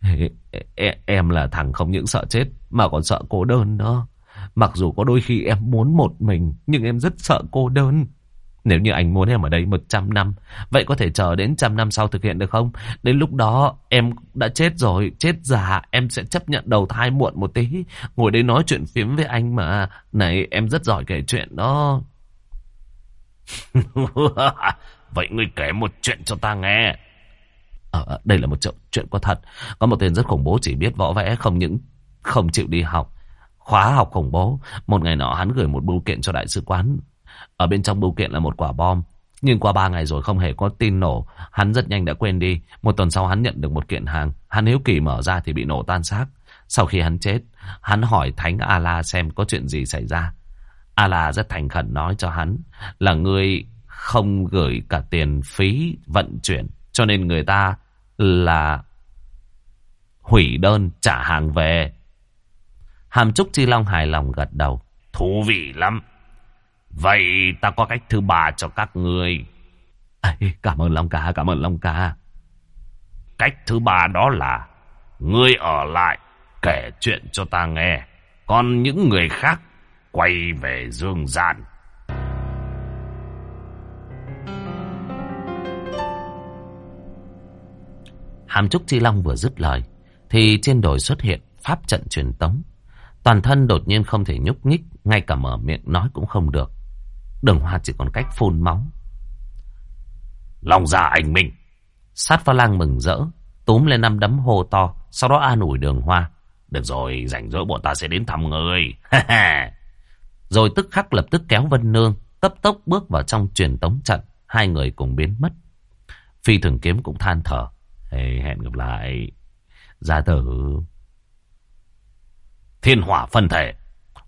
e, e, em là thằng không những sợ chết mà còn sợ cô đơn đó. Mặc dù có đôi khi em muốn một mình nhưng em rất sợ cô đơn. Nếu như anh muốn em ở đây 100 năm, vậy có thể chờ đến trăm năm sau thực hiện được không? Đến lúc đó em đã chết rồi, chết già, em sẽ chấp nhận đầu thai muộn một tí. Ngồi đây nói chuyện phím với anh mà. Này, em rất giỏi kể chuyện đó. vậy ngươi kể một chuyện cho ta nghe. À, đây là một chuyện, chuyện có thật. Có một tên rất khủng bố chỉ biết võ vẽ, không những không chịu đi học. Khóa học khủng bố. Một ngày nọ hắn gửi một bưu kiện cho đại sứ quán ở bên trong bưu kiện là một quả bom. Nhưng qua ba ngày rồi không hề có tin nổ. Hắn rất nhanh đã quên đi. Một tuần sau hắn nhận được một kiện hàng. Hắn hiếu kỳ mở ra thì bị nổ tan xác. Sau khi hắn chết, hắn hỏi Thánh A-la xem có chuyện gì xảy ra. A-la rất thành khẩn nói cho hắn là người không gửi cả tiền phí vận chuyển. Cho nên người ta là hủy đơn trả hàng về. Hàm Trúc Chi Long hài lòng gật đầu. Thú vị lắm. Vậy ta có cách thứ ba cho các người. À, cảm ơn Long ca, cảm ơn Long ca. Cách thứ ba đó là ngươi ở lại kể chuyện cho ta nghe. Còn những người khác quay về dương gian. Hàm Trúc Chi Long vừa dứt lời thì trên đồi xuất hiện pháp trận truyền tống. Toàn thân đột nhiên không thể nhúc nhích, ngay cả mở miệng nói cũng không được. Đường hoa chỉ còn cách phun máu. Lòng già dạ anh mình Sát pha lang mừng rỡ. Túm lên năm đấm hô to. Sau đó an ủi đường hoa. Được rồi, rảnh rỗi bọn ta sẽ đến thăm người. rồi tức khắc lập tức kéo Vân Nương. Tấp tốc bước vào trong truyền tống trận. Hai người cùng biến mất. Phi thường kiếm cũng than thở. Hey, hẹn gặp lại. Gia tử. Thiên hỏa phân thể.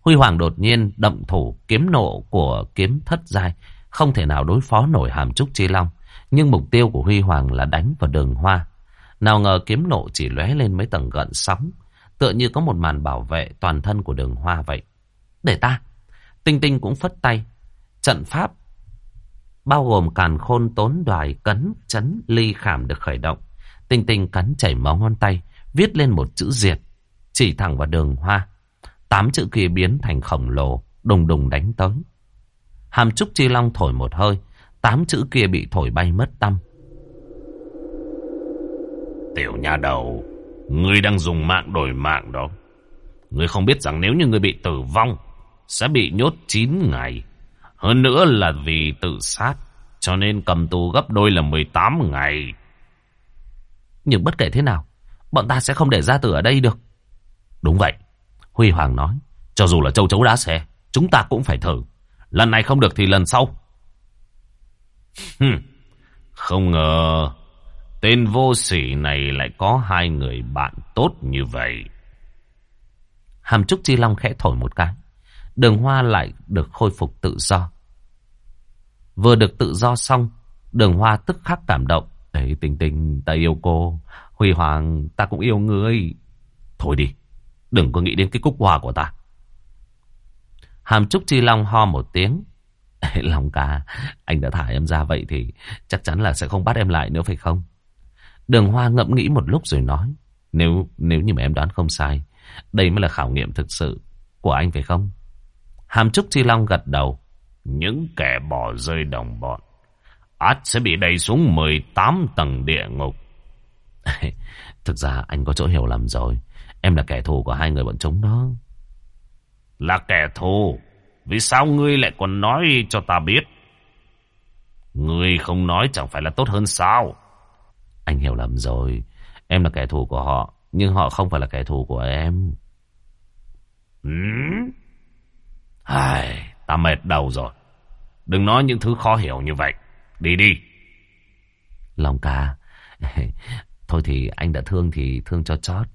Huy Hoàng đột nhiên động thủ kiếm nộ của kiếm thất giai, không thể nào đối phó nổi hàm trúc chi long. Nhưng mục tiêu của Huy Hoàng là đánh vào đường hoa. Nào ngờ kiếm nộ chỉ lóe lên mấy tầng gợn sóng, tựa như có một màn bảo vệ toàn thân của đường hoa vậy. Để ta, Tinh Tinh cũng phất tay. Trận pháp bao gồm càn khôn tốn đoài cấn chấn ly khảm được khởi động. Tinh Tinh cắn chảy máu ngón tay, viết lên một chữ diệt, chỉ thẳng vào đường hoa. Tám chữ kia biến thành khổng lồ, đùng đùng đánh tới. Hàm Trúc Chi Long thổi một hơi, tám chữ kia bị thổi bay mất tâm. Tiểu nha đầu, ngươi đang dùng mạng đổi mạng đó. Ngươi không biết rằng nếu như ngươi bị tử vong, sẽ bị nhốt 9 ngày. Hơn nữa là vì tự sát, cho nên cầm tù gấp đôi là 18 ngày. Nhưng bất kể thế nào, bọn ta sẽ không để ra tử ở đây được. Đúng vậy. Huy Hoàng nói. Cho dù là châu chấu đá xe, chúng ta cũng phải thử. Lần này không được thì lần sau. không ngờ tên vô sỉ này lại có hai người bạn tốt như vậy. Hàm Trúc Chi Long khẽ thổi một cái. Đường Hoa lại được khôi phục tự do. Vừa được tự do xong, đường Hoa tức khắc cảm động. Ê, tình tình, ta yêu cô. Huy Hoàng, ta cũng yêu ngươi. Thôi đi, Đừng có nghĩ đến cái cúc hoa của ta. Hàm Trúc Chi Long ho một tiếng. Long ca, anh đã thả em ra vậy thì chắc chắn là sẽ không bắt em lại nữa phải không? Đường Hoa ngẫm nghĩ một lúc rồi nói. Nếu nếu như mà em đoán không sai, đây mới là khảo nghiệm thực sự của anh phải không? Hàm Trúc Chi Long gật đầu. Những kẻ bỏ rơi đồng bọn, át sẽ bị đẩy xuống 18 tầng địa ngục. Thực ra anh có chỗ hiểu lầm rồi. Em là kẻ thù của hai người bọn chúng đó. Là kẻ thù? Vì sao ngươi lại còn nói cho ta biết? Ngươi không nói chẳng phải là tốt hơn sao? Anh hiểu lầm rồi. Em là kẻ thù của họ. Nhưng họ không phải là kẻ thù của em. Ừ? Ai, ta mệt đầu rồi. Đừng nói những thứ khó hiểu như vậy. Đi đi. Long ca. Thôi thì anh đã thương thì thương cho chót.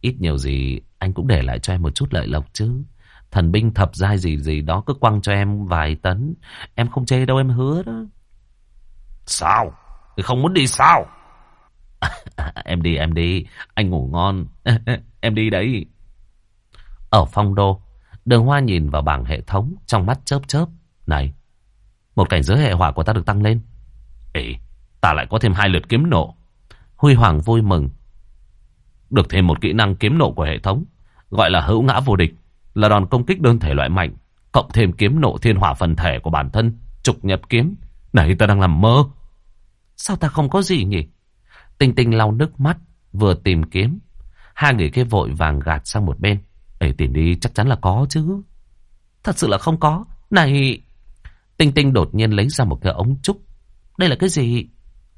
Ít nhiều gì anh cũng để lại cho em một chút lợi lộc chứ. Thần binh thập giai gì gì đó cứ quăng cho em vài tấn. Em không chê đâu em hứa đó. Sao? Thì không muốn đi sao? em đi, em đi. Anh ngủ ngon. em đi đấy. Ở phong đô, đường hoa nhìn vào bảng hệ thống trong mắt chớp chớp. Này, một cảnh giới hệ hỏa của ta được tăng lên. Ê, ta lại có thêm hai lượt kiếm nộ. Huy Hoàng vui mừng. Được thêm một kỹ năng kiếm nộ của hệ thống. Gọi là hữu ngã vô địch. Là đòn công kích đơn thể loại mạnh. Cộng thêm kiếm nộ thiên hỏa phần thể của bản thân. Trục nhật kiếm. Này, ta đang làm mơ. Sao ta không có gì nhỉ? Tinh tinh lau nước mắt. Vừa tìm kiếm. Hai người kia vội vàng gạt sang một bên. Ê, tìm đi, chắc chắn là có chứ. Thật sự là không có. Này... Tinh tinh đột nhiên lấy ra một cái ống trúc. Đây là cái gì?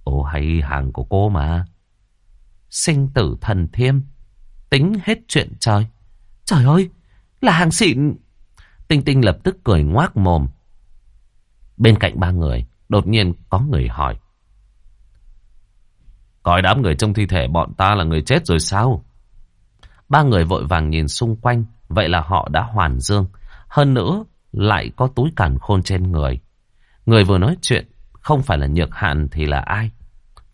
Ồ, hay hàng của cô mà. Sinh tử thần thiêm. Tính hết chuyện trời. Trời ơi, là hàng xịn. Tinh tinh lập tức cười ngoác mồm. Bên cạnh ba người, đột nhiên có người hỏi. Coi đám người trong thi thể bọn ta là người chết rồi sao? Ba người vội vàng nhìn xung quanh, vậy là họ đã hoàn dương. Hơn nữa, lại có túi càn khôn trên người. Người vừa nói chuyện, không phải là nhược hạn thì là ai?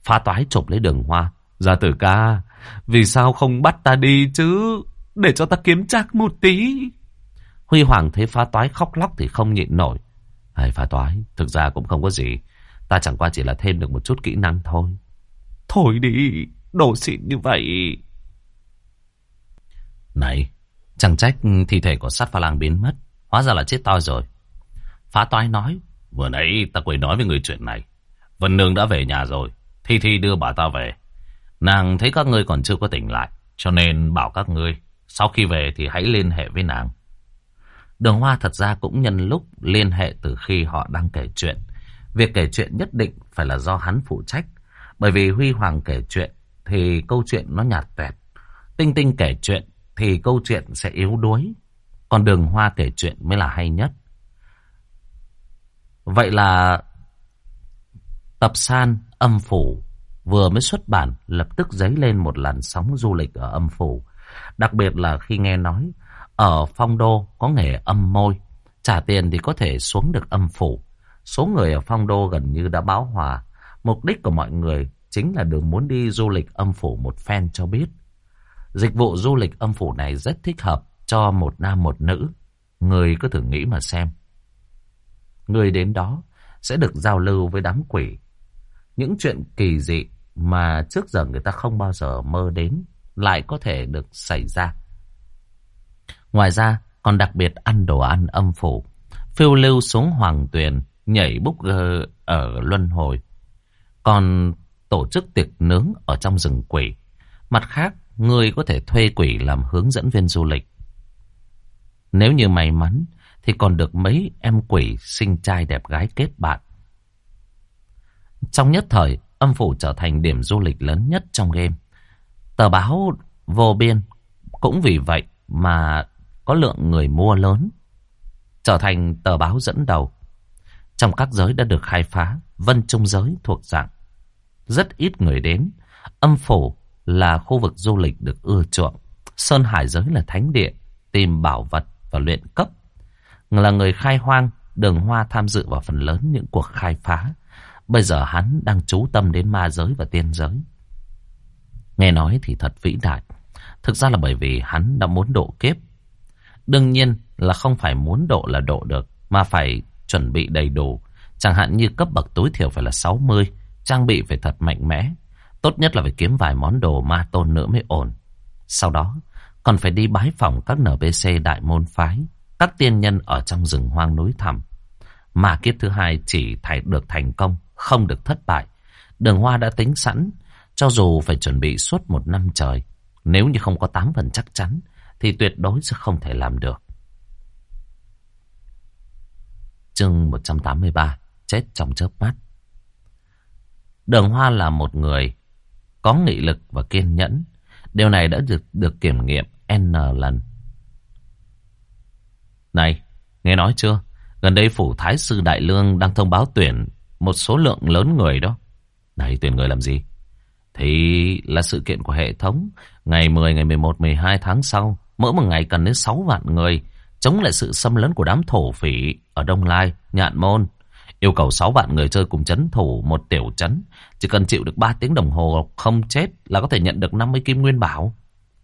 Phá toái chụp lấy đường hoa. Gia tử ca, vì sao không bắt ta đi chứ? Để cho ta kiếm chắc một tí. Huy Hoàng thấy phá toái khóc lóc thì không nhịn nổi. Hay phá toái, thực ra cũng không có gì. Ta chẳng qua chỉ là thêm được một chút kỹ năng thôi. Thôi đi, đồ xịn như vậy. Này, chẳng trách thi thể của sát pha lang biến mất. Hóa ra là chết to rồi. Phá toái nói. Vừa nãy ta quên nói với người chuyện này. Vân Nương đã về nhà rồi. Thi Thi đưa bà ta về. Nàng thấy các ngươi còn chưa có tỉnh lại. Cho nên bảo các ngươi. Sau khi về thì hãy liên hệ với nàng. Đường Hoa thật ra cũng nhân lúc liên hệ từ khi họ đang kể chuyện. Việc kể chuyện nhất định phải là do hắn phụ trách. Bởi vì Huy Hoàng kể chuyện thì câu chuyện nó nhạt tuẹt. Tinh Tinh kể chuyện thì câu chuyện sẽ yếu đuối. Còn đường Hoa kể chuyện mới là hay nhất. Vậy là tập san âm phủ vừa mới xuất bản lập tức dấy lên một làn sóng du lịch ở âm phủ. Đặc biệt là khi nghe nói ở phong đô có nghề âm môi, trả tiền thì có thể xuống được âm phủ. Số người ở phong đô gần như đã báo hòa. Mục đích của mọi người chính là đường muốn đi du lịch âm phủ một phen cho biết. Dịch vụ du lịch âm phủ này rất thích hợp cho một nam một nữ. Người cứ thử nghĩ mà xem. Người đến đó sẽ được giao lưu với đám quỷ. Những chuyện kỳ dị mà trước giờ người ta không bao giờ mơ đến lại có thể được xảy ra. Ngoài ra, còn đặc biệt ăn đồ ăn âm phủ, phiêu lưu xuống hoàng tuyền, nhảy búc gơ ở luân hồi. Còn tổ chức tiệc nướng ở trong rừng quỷ. Mặt khác, người có thể thuê quỷ làm hướng dẫn viên du lịch. Nếu như may mắn, thì còn được mấy em quỷ sinh trai đẹp gái kết bạn. Trong nhất thời, âm phủ trở thành điểm du lịch lớn nhất trong game. Tờ báo vô biên cũng vì vậy mà có lượng người mua lớn. Trở thành tờ báo dẫn đầu. Trong các giới đã được khai phá, vân trung giới thuộc dạng. Rất ít người đến. Âm phủ là khu vực du lịch được ưa chuộng. Sơn Hải giới là thánh địa, tìm bảo vật và luyện cấp. Là người khai hoang, đường hoa tham dự vào phần lớn những cuộc khai phá. Bây giờ hắn đang chú tâm đến ma giới và tiên giới. Nghe nói thì thật vĩ đại. Thực ra là bởi vì hắn đã muốn độ kiếp. Đương nhiên là không phải muốn độ là độ được, mà phải chuẩn bị đầy đủ. Chẳng hạn như cấp bậc tối thiểu phải là 60, trang bị phải thật mạnh mẽ. Tốt nhất là phải kiếm vài món đồ ma tôn nữa mới ổn. Sau đó, còn phải đi bái phòng các NPC đại môn phái, các tiên nhân ở trong rừng hoang núi thẳm. Mà kiếp thứ hai chỉ thay được thành công, không được thất bại. Đường Hoa đã tính sẵn, cho dù phải chuẩn bị suốt một năm trời, nếu như không có tám phần chắc chắn, thì tuyệt đối sẽ không thể làm được. Chương 183 Chết trong chớp mắt Đường Hoa là một người có nghị lực và kiên nhẫn. Điều này đã được, được kiểm nghiệm N lần. Này, nghe nói chưa? Gần đây Phủ Thái Sư Đại Lương đang thông báo tuyển một số lượng lớn người đó. Này, tuyển người làm gì? Thì là sự kiện của hệ thống. Ngày 10, ngày 11, 12 tháng sau, mỗi một ngày cần đến 6 vạn người, chống lại sự xâm lấn của đám thổ phỉ ở Đông Lai, Nhạn Môn. Yêu cầu 6 vạn người chơi cùng chấn thủ một tiểu chấn. Chỉ cần chịu được 3 tiếng đồng hồ không chết là có thể nhận được 50 kim nguyên bảo.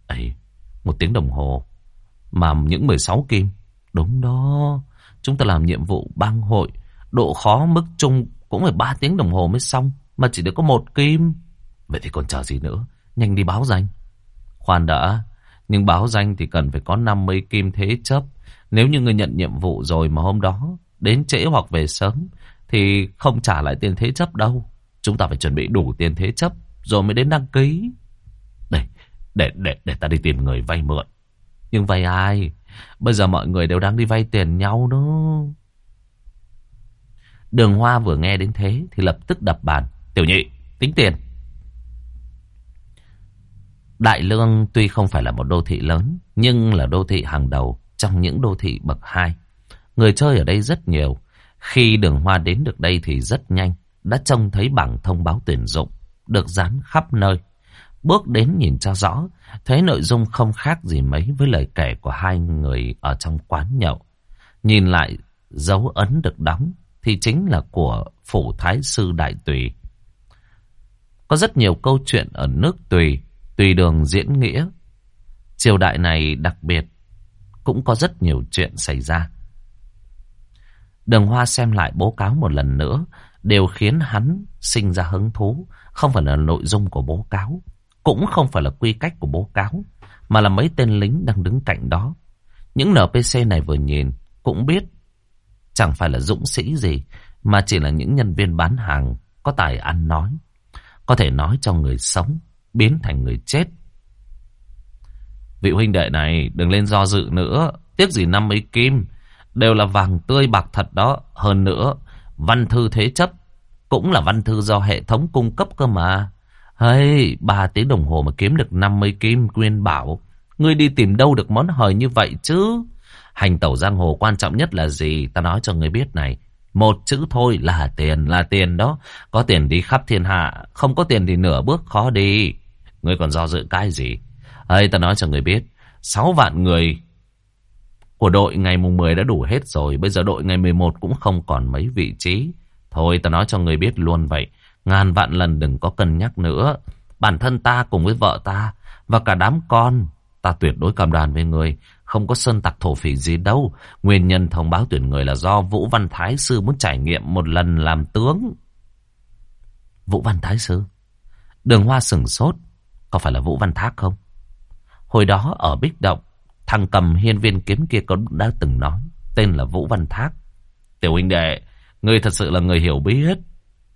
Ấy, một tiếng đồng hồ mà những 16 kim. Đúng đó, chúng ta làm nhiệm vụ bang hội. Độ khó mức trung cũng phải 3 tiếng đồng hồ mới xong. Mà chỉ được có một kim. Vậy thì còn chờ gì nữa? Nhanh đi báo danh. Khoan đã, nhưng báo danh thì cần phải có 50 kim thế chấp. Nếu như người nhận nhiệm vụ rồi mà hôm đó đến trễ hoặc về sớm thì không trả lại tiền thế chấp đâu. Chúng ta phải chuẩn bị đủ tiền thế chấp rồi mới đến đăng ký. Đây, để, để, để ta đi tìm người vay mượn. Nhưng vay ai? Bây giờ mọi người đều đang đi vay tiền nhau đó. Đường Hoa vừa nghe đến thế thì lập tức đập bàn. Tiểu nhị, tính tiền. Đại Lương tuy không phải là một đô thị lớn, nhưng là đô thị hàng đầu trong những đô thị bậc hai. Người chơi ở đây rất nhiều. Khi đường hoa đến được đây thì rất nhanh, đã trông thấy bảng thông báo tuyển dụng, được dán khắp nơi. Bước đến nhìn cho rõ, thấy nội dung không khác gì mấy với lời kể của hai người ở trong quán nhậu. Nhìn lại, dấu ấn được đóng thì chính là của Phủ Thái Sư Đại Tùy. Có rất nhiều câu chuyện ở nước Tùy, Tùy đường diễn nghĩa. Triều đại này đặc biệt, cũng có rất nhiều chuyện xảy ra. Đường Hoa xem lại bố cáo một lần nữa, đều khiến hắn sinh ra hứng thú, không phải là nội dung của bố cáo, cũng không phải là quy cách của bố cáo, mà là mấy tên lính đang đứng cạnh đó. Những NPC này vừa nhìn cũng biết chẳng phải là dũng sĩ gì, mà chỉ là những nhân viên bán hàng có tài ăn nói, có thể nói cho người sống biến thành người chết. Vị huynh đệ này đừng lên do dự nữa, tiếc gì năm mấy kim, đều là vàng tươi bạc thật đó. Hơn nữa, văn thư thế chấp cũng là văn thư do hệ thống cung cấp cơ mà. Hay, ba tiếng đồng hồ mà kiếm được 50 kim quyên bảo. Ngươi đi tìm đâu được món hời như vậy chứ? Hành tẩu giang hồ quan trọng nhất là gì? Ta nói cho người biết này. Một chữ thôi là tiền, là tiền đó. Có tiền đi khắp thiên hạ, không có tiền thì nửa bước khó đi. Ngươi còn do dự cái gì? Ây, ta nói cho người biết. Sáu vạn người của đội ngày mùng 10 đã đủ hết rồi. Bây giờ đội ngày 11 cũng không còn mấy vị trí. Thôi ta nói cho người biết luôn vậy. Ngàn vạn lần đừng có cân nhắc nữa. Bản thân ta cùng với vợ ta và cả đám con. Ta tuyệt đối cầm đoàn với người. Không có sơn tặc thổ phỉ gì đâu. Nguyên nhân thông báo tuyển người là do Vũ Văn Thái Sư muốn trải nghiệm một lần làm tướng. Vũ Văn Thái Sư? Đường Hoa sừng sốt. Có phải là Vũ Văn Thác không? Hồi đó ở Bích Động, thằng cầm hiên viên kiếm kia có đã từng nói, tên là Vũ Văn Thác. Tiểu huynh đệ, ngươi thật sự là người hiểu biết.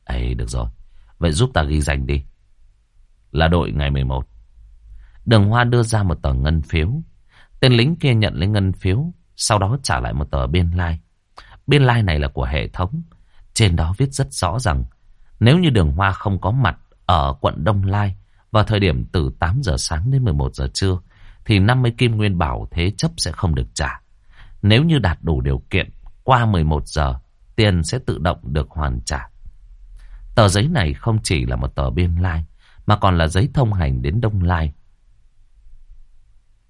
Ê, được rồi, vậy giúp ta ghi danh đi. Là đội ngày 11. Đường Hoa đưa ra một tờ ngân phiếu. Tên lính kia nhận lấy ngân phiếu, sau đó trả lại một tờ biên lai. Biên lai này là của hệ thống. Trên đó viết rất rõ rằng, nếu như đường Hoa không có mặt ở quận Đông Lai, vào thời điểm từ 8 giờ sáng đến 11 giờ trưa thì 50 kim nguyên bảo thế chấp sẽ không được trả. Nếu như đạt đủ điều kiện qua 11 giờ tiền sẽ tự động được hoàn trả. Tờ giấy này không chỉ là một tờ biên lai mà còn là giấy thông hành đến Đông Lai.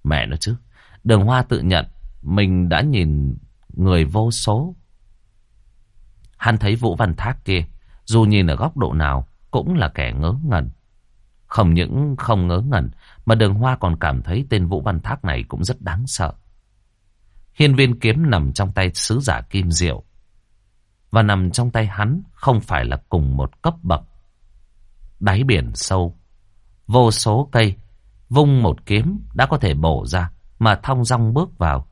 Mẹ nó chứ, đường hoa tự nhận mình đã nhìn người vô số. Hắn thấy Vũ Văn Thác kia, dù nhìn ở góc độ nào, cũng là kẻ ngớ ngẩn. Không những không ngớ ngẩn, mà đường hoa còn cảm thấy tên Vũ Văn Thác này cũng rất đáng sợ. Hiên viên kiếm nằm trong tay sứ giả Kim Diệu. Và nằm trong tay hắn không phải là cùng một cấp bậc. Đáy biển sâu, vô số cây, vung một kiếm đã có thể bổ ra mà thong dong bước vào.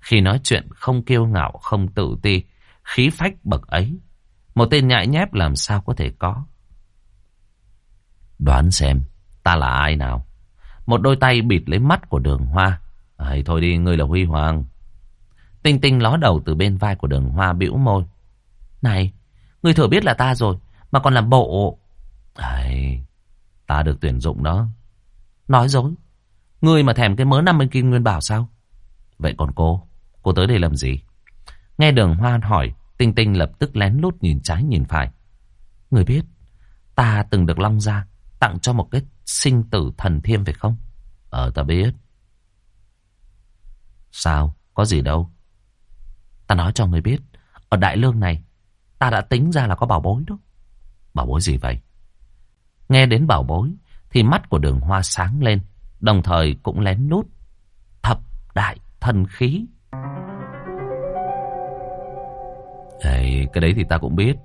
Khi nói chuyện không kiêu ngạo, không tự ti, khí phách bậc ấy. Một tên nhại nhép làm sao có thể có. Đoán xem, ta là ai nào? Một đôi tay bịt lấy mắt của đường hoa. À, thôi đi, ngươi là Huy Hoàng. Tinh tinh ló đầu từ bên vai của đường hoa bĩu môi. Này, ngươi thừa biết là ta rồi, mà còn làm bộ. À, ta được tuyển dụng đó. Nói dối. Ngươi mà thèm cái mớ năm bên kim nguyên bảo sao? Vậy còn cô, cô tới đây làm gì? Nghe đường hoa hỏi, tinh tinh lập tức lén lút nhìn trái nhìn phải. Người biết, ta từng được long ra tặng cho một cái sinh tử thần thiêm phải không? Ờ ta biết. Sao? Có gì đâu. Ta nói cho người biết. Ở Đại Lương này Ta đã tính ra là có bảo bối đó. Bảo bối gì vậy? Nghe đến bảo bối thì mắt của đường hoa sáng lên. Đồng thời cũng lén lút. Thập đại thần khí. Ê, cái đấy thì ta cũng biết.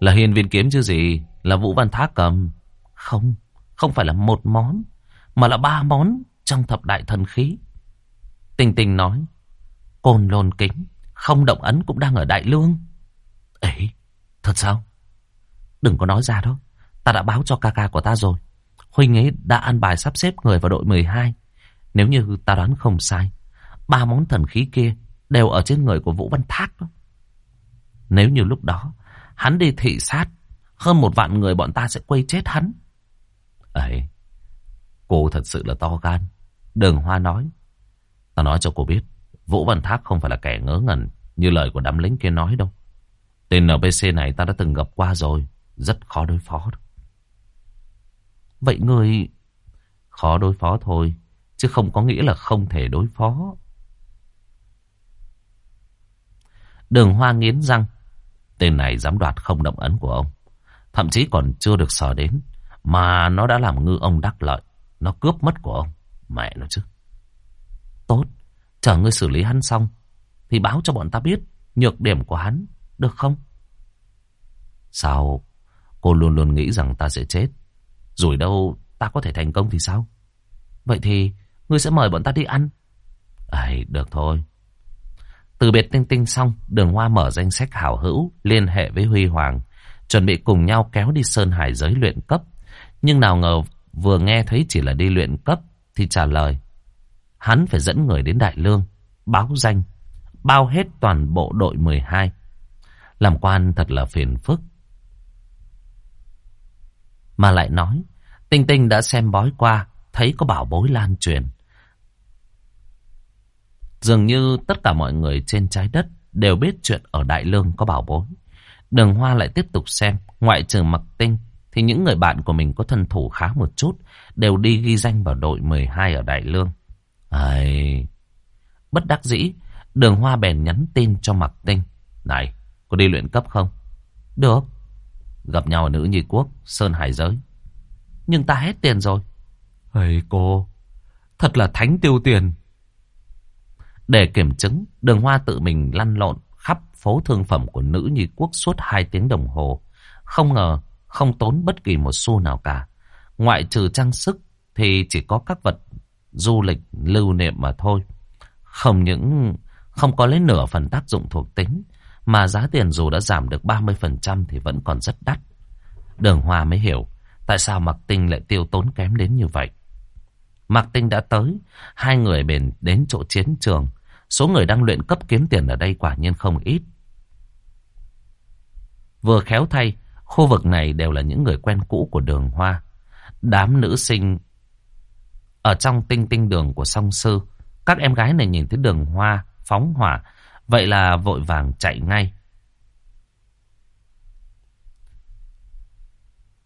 Là hiền viên kiếm chứ gì. Là Vũ Văn Thác cầm. Không, không phải là một món. Mà là ba món trong thập đại thần khí. Tình tình nói. Côn lôn kính. Không động ấn cũng đang ở Đại Lương. Ấy, thật sao? Đừng có nói ra đó. Ta đã báo cho ca ca của ta rồi. Huynh ấy đã ăn bài sắp xếp người vào đội 12. Nếu như ta đoán không sai, ba món thần khí kia đều ở trên người của Vũ Văn Thác đó. Nếu như lúc đó, hắn đi thị sát, hơn một vạn người bọn ta sẽ quay chết hắn. Ấy, cô thật sự là to gan. Đường Hoa nói. Ta nói cho cô biết, Vũ Văn Thác không phải là kẻ ngớ ngẩn như lời của đám lính kia nói đâu. Tên NPC này ta đã từng gặp qua rồi, rất khó đối phó. Vậy người khó đối phó thôi, chứ không có nghĩa là không thể đối phó. Đường Hoa nghiến răng, tên này dám đoạt không động ấn của ông, thậm chí còn chưa được sờ đến, mà nó đã làm ngư ông đắc lợi, nó cướp mất của ông, mẹ nó chứ. Tốt, chờ ngươi xử lý hắn xong, thì báo cho bọn ta biết nhược điểm của hắn, được không? Sao cô luôn luôn nghĩ rằng ta sẽ chết? Rồi đâu ta có thể thành công thì sao? Vậy thì ngươi sẽ mời bọn ta đi ăn. Ấy, được thôi. Từ biệt Tinh Tinh xong, đường hoa mở danh sách hảo hữu, liên hệ với Huy Hoàng, chuẩn bị cùng nhau kéo đi Sơn Hải giới luyện cấp. Nhưng nào ngờ vừa nghe thấy chỉ là đi luyện cấp, thì trả lời. Hắn phải dẫn người đến Đại Lương, báo danh, bao hết toàn bộ đội 12. Làm quan thật là phiền phức. Mà lại nói, Tinh Tinh đã xem bói qua, thấy có bảo bối lan truyền. Dường như tất cả mọi người trên trái đất đều biết chuyện ở Đại Lương có bảo bối. Đường Hoa lại tiếp tục xem, ngoại trừ Mặc Tinh, thì những người bạn của mình có thân thủ khá một chút, đều đi ghi danh vào đội 12 ở Đại Lương. Ây... Bất đắc dĩ, đường Hoa bèn nhắn tin cho Mặc Tinh. Này, có đi luyện cấp không? Được. Gặp nhau ở nữ nhi quốc, Sơn Hải Giới. Nhưng ta hết tiền rồi. Ây cô, thật là thánh tiêu tiền. Để kiểm chứng, đường hoa tự mình lăn lộn khắp phố thương phẩm của nữ nhi quốc suốt hai tiếng đồng hồ. Không ngờ, không tốn bất kỳ một xu nào cả. Ngoại trừ trang sức thì chỉ có các vật du lịch lưu niệm mà thôi. Không những không có lấy nửa phần tác dụng thuộc tính, mà giá tiền dù đã giảm được 30% thì vẫn còn rất đắt. Đường Hoa mới hiểu tại sao Mạc Tinh lại tiêu tốn kém đến như vậy. Mạc Tinh đã tới, hai người bền đến chỗ chiến trường. Số người đang luyện cấp kiếm tiền ở đây quả nhiên không ít. Vừa khéo thay, khu vực này đều là những người quen cũ của đường Hoa. Đám nữ sinh ở trong tinh tinh đường của song sư. Các em gái này nhìn thấy đường Hoa phóng hỏa Vậy là vội vàng chạy ngay.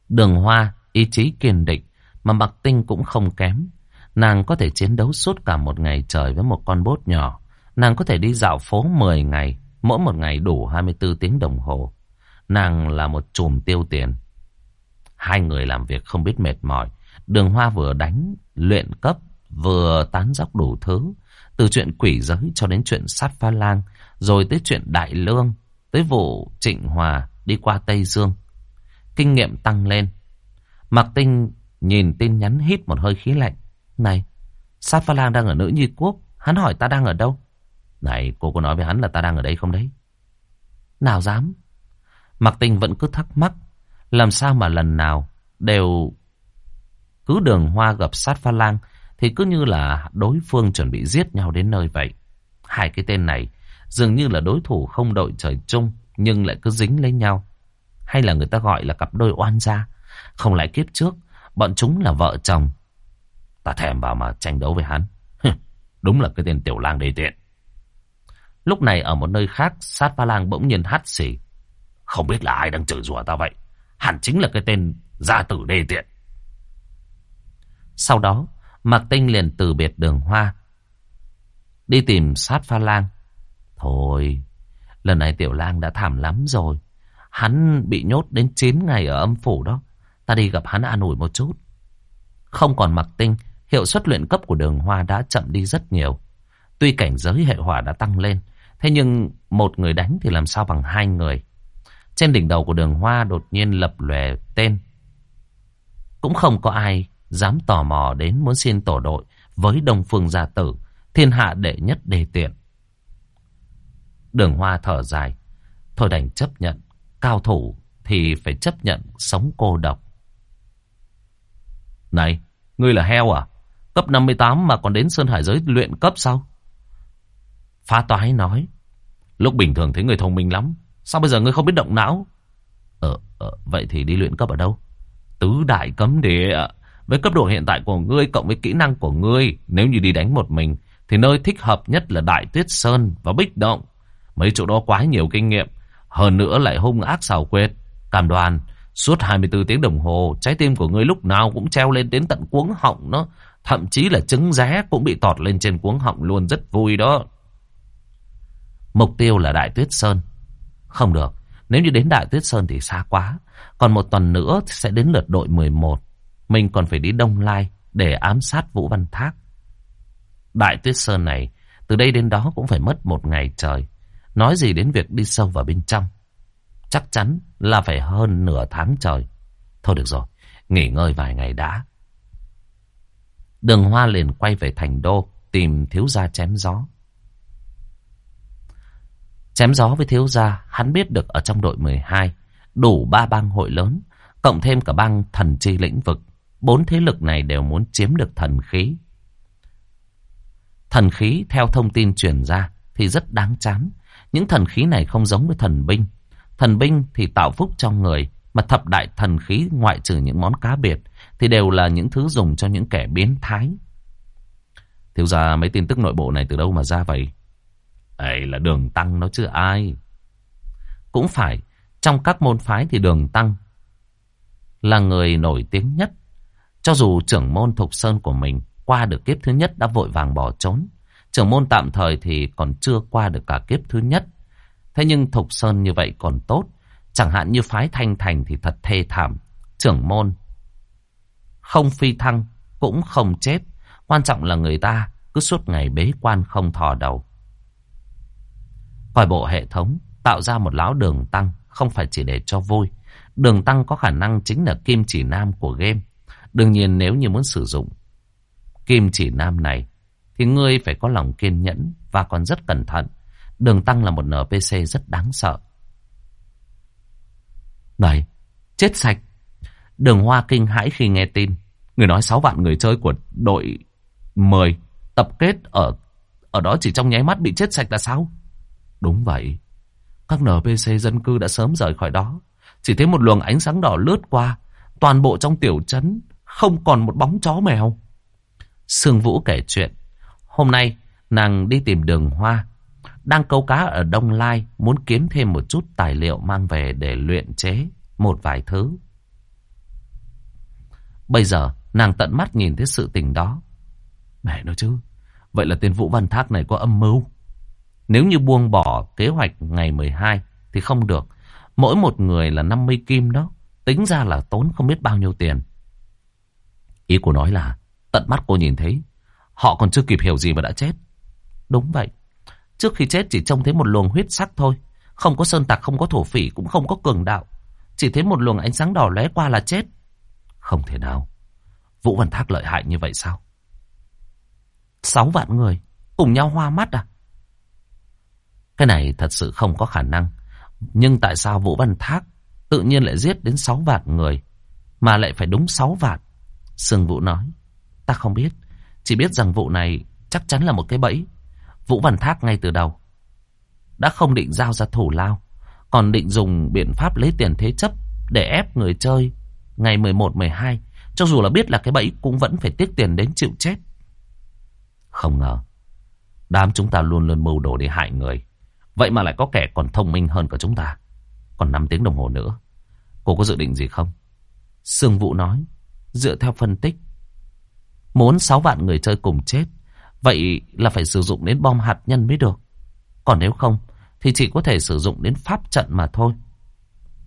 Đường Hoa, ý chí kiên định, mà Mặc Tinh cũng không kém. Nàng có thể chiến đấu suốt cả một ngày trời với một con bốt nhỏ. Nàng có thể đi dạo phố 10 ngày, mỗi một ngày đủ 24 tiếng đồng hồ. Nàng là một chùm tiêu tiền. Hai người làm việc không biết mệt mỏi. Đường Hoa vừa đánh, luyện cấp, vừa tán dóc đủ thứ. Từ chuyện quỷ giới cho đến chuyện sát pha lang, rồi tới chuyện đại lương, tới vụ trịnh hòa đi qua Tây Dương. Kinh nghiệm tăng lên. Mạc Tinh nhìn tin nhắn hít một hơi khí lạnh. Này, sát pha lang đang ở nữ nhi quốc, hắn hỏi ta đang ở đâu? Này, cô có nói với hắn là ta đang ở đây không đấy? Nào dám? Mạc Tinh vẫn cứ thắc mắc, làm sao mà lần nào đều cứ đường hoa gặp sát pha lang thì cứ như là đối phương chuẩn bị giết nhau đến nơi vậy. Hai cái tên này dường như là đối thủ không đội trời chung nhưng lại cứ dính lấy nhau. Hay là người ta gọi là cặp đôi oan gia. Không lại kiếp trước, bọn chúng là vợ chồng. Ta thèm vào mà tranh đấu với hắn. Đúng là cái tên tiểu lang đề tiện. Lúc này ở một nơi khác, sát pha lang bỗng nhiên hắt xỉ. Không biết là ai đang chửi rủa ta vậy. Hẳn chính là cái tên gia tử đề tiện. Sau đó, Mạc Tinh liền từ biệt đường hoa. Đi tìm sát pha lang. Thôi, lần này tiểu lang đã thảm lắm rồi. Hắn bị nhốt đến 9 ngày ở âm phủ đó. Ta đi gặp hắn an ủi một chút. Không còn Mạc tinh, hiệu suất luyện cấp của đường hoa đã chậm đi rất nhiều. Tuy cảnh giới hệ hỏa đã tăng lên, thế nhưng một người đánh thì làm sao bằng hai người. Trên đỉnh đầu của đường hoa đột nhiên lập lòe tên. Cũng không có ai dám tò mò đến muốn xin tổ đội với Đông Phương Gia Tử, thiên hạ đệ nhất đề tiện. Đường hoa thở dài, thôi đành chấp nhận, cao thủ thì phải chấp nhận sống cô độc. Này, ngươi là heo à? Cấp 58 mà còn đến Sơn Hải giới luyện cấp sao? Phá toái nói, lúc bình thường thấy người thông minh lắm, sao bây giờ ngươi không biết động não? Ờ, ờ vậy thì đi luyện cấp ở đâu? Tứ đại cấm địa. Với cấp độ hiện tại của ngươi cộng với kỹ năng của ngươi, nếu như đi đánh một mình, thì nơi thích hợp nhất là Đại Tuyết Sơn và Bích Động. Mấy chỗ đó quá nhiều kinh nghiệm, hơn nữa lại hung ác xào quyệt. cảm đoàn suốt 24 tiếng đồng hồ, trái tim của ngươi lúc nào cũng treo lên đến tận cuống họng nó. Thậm chí là trứng ré cũng bị tọt lên trên cuống họng luôn rất vui đó. Mục tiêu là Đại Tuyết Sơn. Không được, nếu như đến Đại Tuyết Sơn thì xa quá. Còn một tuần nữa sẽ đến lượt đội 11. Mình còn phải đi Đông Lai để ám sát Vũ Văn Thác. Đại Tuyết Sơn này, từ đây đến đó cũng phải mất một ngày trời. Nói gì đến việc đi sâu vào bên trong. Chắc chắn là phải hơn nửa tháng trời. Thôi được rồi, nghỉ ngơi vài ngày đã. Đường Hoa liền quay về thành đô, tìm thiếu gia chém gió. Chém gió với thiếu gia, hắn biết được ở trong đội 12, đủ ba bang hội lớn, cộng thêm cả bang thần chi lĩnh vực. Bốn thế lực này đều muốn chiếm được thần khí. Thần khí theo thông tin truyền ra thì rất đáng chán. Những thần khí này không giống với thần binh. Thần binh thì tạo phúc cho người, mà thập đại thần khí ngoại trừ những món cá biệt thì đều là những thứ dùng cho những kẻ biến thái. Thiếu gia mấy tin tức nội bộ này từ đâu mà ra vậy? Ấy là đường tăng nó chứ ai. Cũng phải, trong các môn phái thì đường tăng là người nổi tiếng nhất. Cho dù trưởng môn Thục Sơn của mình qua được kiếp thứ nhất đã vội vàng bỏ trốn. Trưởng môn tạm thời thì còn chưa qua được cả kiếp thứ nhất. Thế nhưng Thục Sơn như vậy còn tốt. Chẳng hạn như phái Thanh Thành thì thật thê thảm. Trưởng môn không phi thăng cũng không chết. Quan trọng là người ta cứ suốt ngày bế quan không thò đầu. khỏi bộ hệ thống, tạo ra một lão đường tăng không phải chỉ để cho vui. Đường tăng có khả năng chính là kim chỉ nam của game. Đương nhiên nếu như muốn sử dụng kim chỉ nam này thì ngươi phải có lòng kiên nhẫn và còn rất cẩn thận. Đường tăng là một NPC rất đáng sợ. Này, chết sạch. Đường Hoa kinh hãi khi nghe tin. Người nói 6 vạn người chơi của đội 10 tập kết ở ở đó chỉ trong nháy mắt bị chết sạch là sao? Đúng vậy. Các NPC dân cư đã sớm rời khỏi đó. Chỉ thấy một luồng ánh sáng đỏ lướt qua. Toàn bộ trong tiểu trấn không còn một bóng chó mèo. Sương Vũ kể chuyện. Hôm nay nàng đi tìm đường hoa. Đang câu cá ở Đông Lai muốn kiếm thêm một chút tài liệu mang về để luyện chế một vài thứ. Bây giờ nàng tận mắt nhìn thấy sự tình đó. Mẹ nói chứ, vậy là tên Vũ Văn Thác này có âm mưu. Nếu như buông bỏ kế hoạch ngày 12 thì không được. Mỗi một người là 50 kim đó. Tính ra là tốn không biết bao nhiêu tiền. Ý của nói là tận mắt cô nhìn thấy. Họ còn chưa kịp hiểu gì mà đã chết. Đúng vậy. Trước khi chết chỉ trông thấy một luồng huyết sắc thôi. Không có sơn tặc, không có thổ phỉ, cũng không có cường đạo. Chỉ thấy một luồng ánh sáng đỏ lóe qua là chết. Không thể nào. Vũ Văn Thác lợi hại như vậy sao? Sáu vạn người cùng nhau hoa mắt à? Cái này thật sự không có khả năng. Nhưng tại sao Vũ Văn Thác tự nhiên lại giết đến sáu vạn người, mà lại phải đúng sáu vạn? Sương Vũ nói, ta không biết, chỉ biết rằng vụ này chắc chắn là một cái bẫy. Vũ Văn Thác ngay từ đầu đã không định giao ra thủ lao, còn định dùng biện pháp lấy tiền thế chấp để ép người chơi ngày 11-12, cho dù là biết là cái bẫy cũng vẫn phải tiếc tiền đến chịu chết. Không ngờ, đám chúng ta luôn luôn mưu đồ để hại người. Vậy mà lại có kẻ còn thông minh hơn cả chúng ta. Còn 5 tiếng đồng hồ nữa. Cô có dự định gì không? Sương Vũ nói. Dựa theo phân tích. Muốn 6 vạn người chơi cùng chết. Vậy là phải sử dụng đến bom hạt nhân mới được. Còn nếu không thì chỉ có thể sử dụng đến pháp trận mà thôi.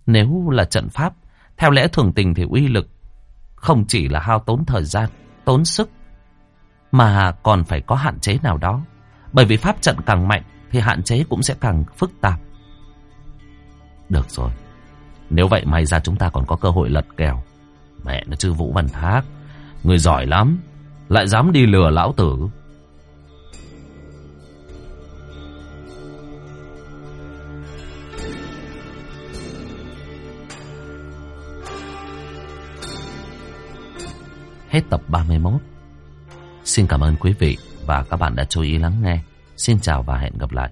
Nếu là trận pháp, theo lẽ thường tình thì uy lực không chỉ là hao tốn thời gian, tốn sức, mà còn phải có hạn chế nào đó. Bởi vì pháp trận càng mạnh thì hạn chế cũng sẽ càng phức tạp. Được rồi. Nếu vậy may ra chúng ta còn có cơ hội lật kèo. Mẹ nó chư Vũ Văn Thác. Người giỏi lắm. Lại dám đi lừa lão tử. Hết tập 31. Xin cảm ơn quý vị và các bạn đã chú ý lắng nghe. Xin chào và hẹn gặp lại.